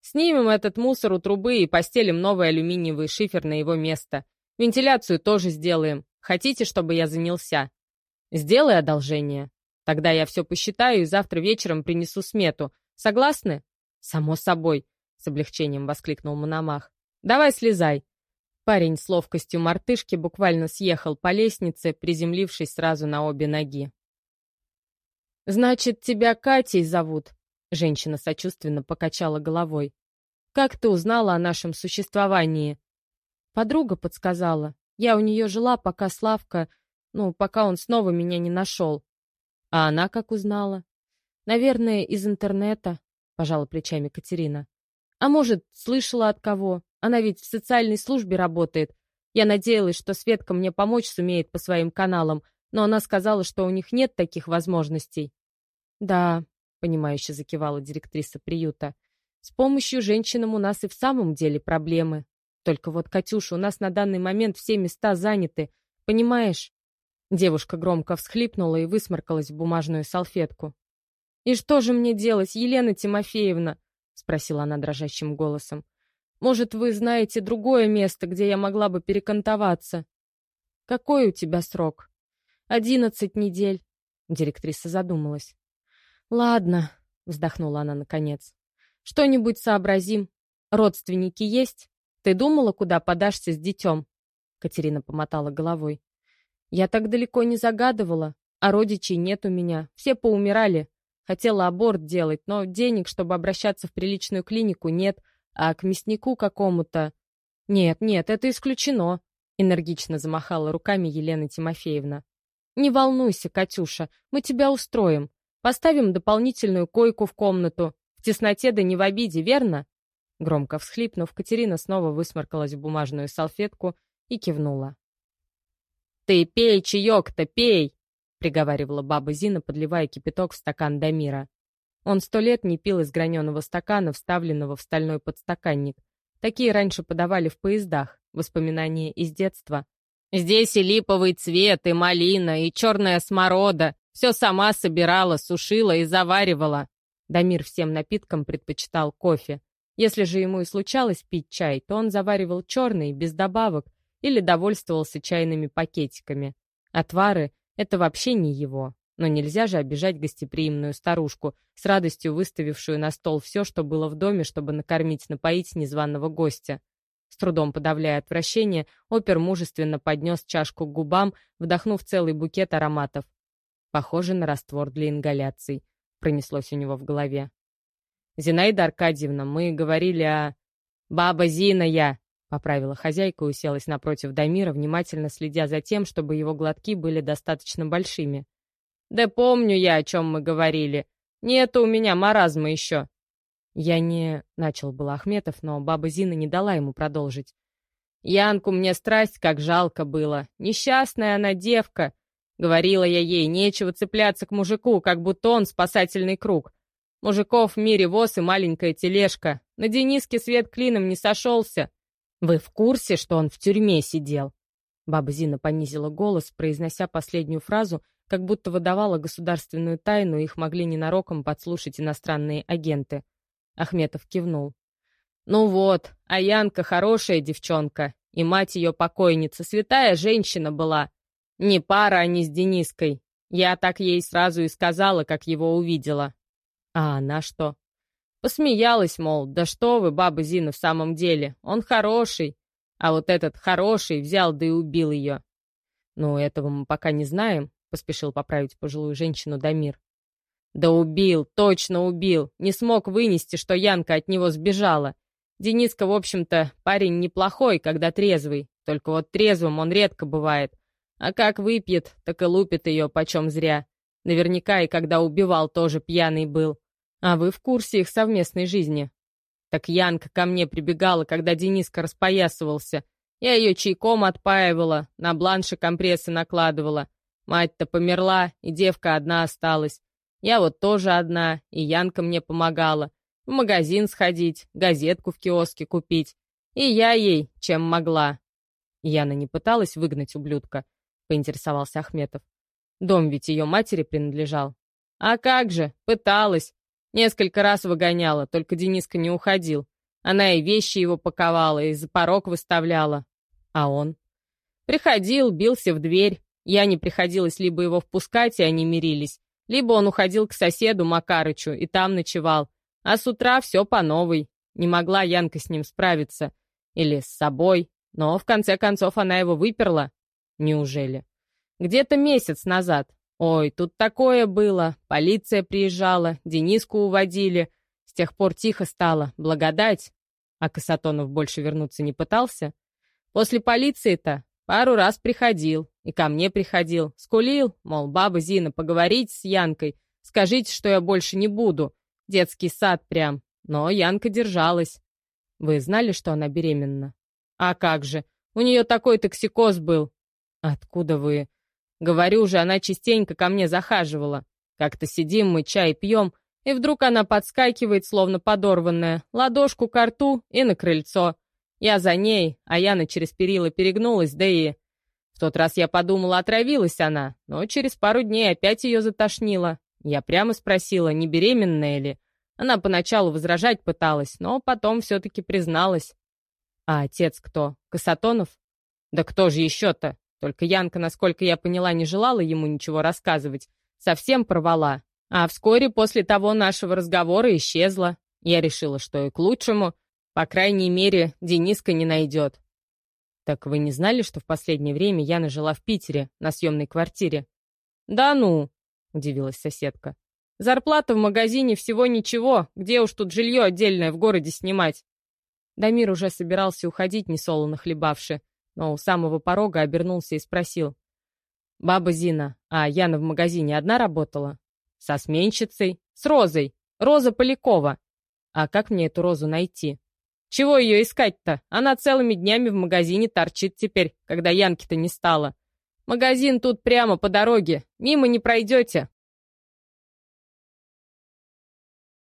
A: Снимем этот мусор у трубы и постелим новый алюминиевый шифер на его место. Вентиляцию тоже сделаем. Хотите, чтобы я занялся? Сделай одолжение. Тогда я все посчитаю и завтра вечером принесу смету. Согласны? Само собой, с облегчением воскликнул Мономах. Давай слезай. Парень с ловкостью мартышки буквально съехал по лестнице, приземлившись сразу на обе ноги. «Значит, тебя Катей зовут?» Женщина сочувственно покачала головой. «Как ты узнала о нашем существовании?» Подруга подсказала. Я у нее жила, пока Славка... Ну, пока он снова меня не нашел. А она как узнала? Наверное, из интернета, пожала плечами Катерина. А может, слышала от кого? Она ведь в социальной службе работает. Я надеялась, что Светка мне помочь сумеет по своим каналам, но она сказала, что у них нет таких возможностей. Да, понимающе закивала директриса приюта. С помощью женщинам у нас и в самом деле проблемы. Только вот, Катюша, у нас на данный момент все места заняты. Понимаешь? Девушка громко всхлипнула и высморкалась в бумажную салфетку. «И что же мне делать, Елена Тимофеевна?» — спросила она дрожащим голосом. «Может, вы знаете другое место, где я могла бы перекантоваться?» «Какой у тебя срок?» «Одиннадцать недель», — директриса задумалась. «Ладно», — вздохнула она наконец. «Что-нибудь сообразим. Родственники есть? Ты думала, куда подашься с детем?» Катерина помотала головой. «Я так далеко не загадывала, а родичей нет у меня. Все поумирали. Хотела аборт делать, но денег, чтобы обращаться в приличную клинику, нет, а к мяснику какому-то... Нет, нет, это исключено», — энергично замахала руками Елена Тимофеевна. «Не волнуйся, Катюша, мы тебя устроим. Поставим дополнительную койку в комнату. В тесноте да не в обиде, верно?» Громко всхлипнув, Катерина снова высморкалась в бумажную салфетку и кивнула. «Ты пей чаек-то, пей!» — приговаривала баба Зина, подливая кипяток в стакан Дамира. Он сто лет не пил из граненого стакана, вставленного в стальной подстаканник. Такие раньше подавали в поездах, воспоминания из детства. «Здесь и липовый цвет, и малина, и черная сморода, все сама собирала, сушила и заваривала. Дамир всем напиткам предпочитал кофе. Если же ему и случалось пить чай, то он заваривал черный, без добавок, или довольствовался чайными пакетиками. Отвары — это вообще не его. Но нельзя же обижать гостеприимную старушку, с радостью выставившую на стол все, что было в доме, чтобы накормить-напоить незваного гостя. С трудом подавляя отвращение, опер мужественно поднес чашку к губам, вдохнув целый букет ароматов. Похоже на раствор для ингаляций. Пронеслось у него в голове. «Зинаида Аркадьевна, мы говорили о...» «Баба Зина я!» — поправила хозяйка и уселась напротив Дамира, внимательно следя за тем, чтобы его глотки были достаточно большими. «Да помню я, о чем мы говорили. Нет у меня маразма еще». «Я не...» — начал был Ахметов, но баба Зина не дала ему продолжить. «Янку мне страсть как жалко было. Несчастная она девка. Говорила я ей, нечего цепляться к мужику, как будто он спасательный круг. Мужиков в мире воз и маленькая тележка. На Дениске свет клином не сошелся. Вы в курсе, что он в тюрьме сидел? Баба Зина понизила голос, произнося последнюю фразу, как будто выдавала государственную тайну, их могли ненароком подслушать иностранные агенты. Ахметов кивнул. «Ну вот, а Янка хорошая девчонка, и мать ее покойница, святая женщина была. Не пара они с Дениской. Я так ей сразу и сказала, как его увидела. А она что? Посмеялась, мол, да что вы, баба Зина, в самом деле, он хороший. А вот этот хороший взял да и убил ее. Ну, этого мы пока не знаем, поспешил поправить пожилую женщину Дамир. Да убил, точно убил. Не смог вынести, что Янка от него сбежала. Дениска, в общем-то, парень неплохой, когда трезвый. Только вот трезвым он редко бывает. А как выпьет, так и лупит ее почем зря. Наверняка и когда убивал, тоже пьяный был. А вы в курсе их совместной жизни? Так Янка ко мне прибегала, когда Дениска распоясывался. Я ее чайком отпаивала, на бланши компрессы накладывала. Мать-то померла, и девка одна осталась. Я вот тоже одна, и Янка мне помогала. В магазин сходить, газетку в киоске купить. И я ей, чем могла. Яна не пыталась выгнать ублюдка. — поинтересовался Ахметов. «Дом ведь ее матери принадлежал». «А как же, пыталась. Несколько раз выгоняла, только Дениска не уходил. Она и вещи его паковала, и за порог выставляла. А он? Приходил, бился в дверь. Я не приходилось либо его впускать, и они мирились, либо он уходил к соседу Макарычу и там ночевал. А с утра все по новой. Не могла Янка с ним справиться. Или с собой. Но в конце концов она его выперла. Неужели? Где-то месяц назад. Ой, тут такое было. Полиция приезжала, Дениску уводили. С тех пор тихо стало. Благодать. А Касатонов больше вернуться не пытался. После полиции-то пару раз приходил. И ко мне приходил. Скулил, мол, баба Зина, поговорить с Янкой. Скажите, что я больше не буду. Детский сад прям. Но Янка держалась. Вы знали, что она беременна? А как же? У нее такой токсикоз был. Откуда вы? Говорю же, она частенько ко мне захаживала. Как-то сидим мы, чай пьем, и вдруг она подскакивает, словно подорванная, ладошку к рту и на крыльцо. Я за ней, а Яна через перила перегнулась, да и... В тот раз я подумала, отравилась она, но через пару дней опять ее затошнило. Я прямо спросила, не беременная ли. Она поначалу возражать пыталась, но потом все-таки призналась. А отец кто? Касатонов? Да кто же еще-то? Только Янка, насколько я поняла, не желала ему ничего рассказывать. Совсем порвала. А вскоре после того нашего разговора исчезла. Я решила, что и к лучшему. По крайней мере, Дениска не найдет. Так вы не знали, что в последнее время Яна жила в Питере, на съемной квартире? Да ну, удивилась соседка. Зарплата в магазине всего ничего. Где уж тут жилье отдельное в городе снимать? Дамир уже собирался уходить, несолоно хлебавши, но у самого порога обернулся и спросил. «Баба Зина, а Яна в магазине одна работала?» «Со сменщицей? С Розой. Роза Полякова. А как мне эту Розу найти?» «Чего ее искать-то? Она целыми днями в магазине торчит теперь, когда Янки-то не стало. Магазин тут прямо по дороге. Мимо не пройдете.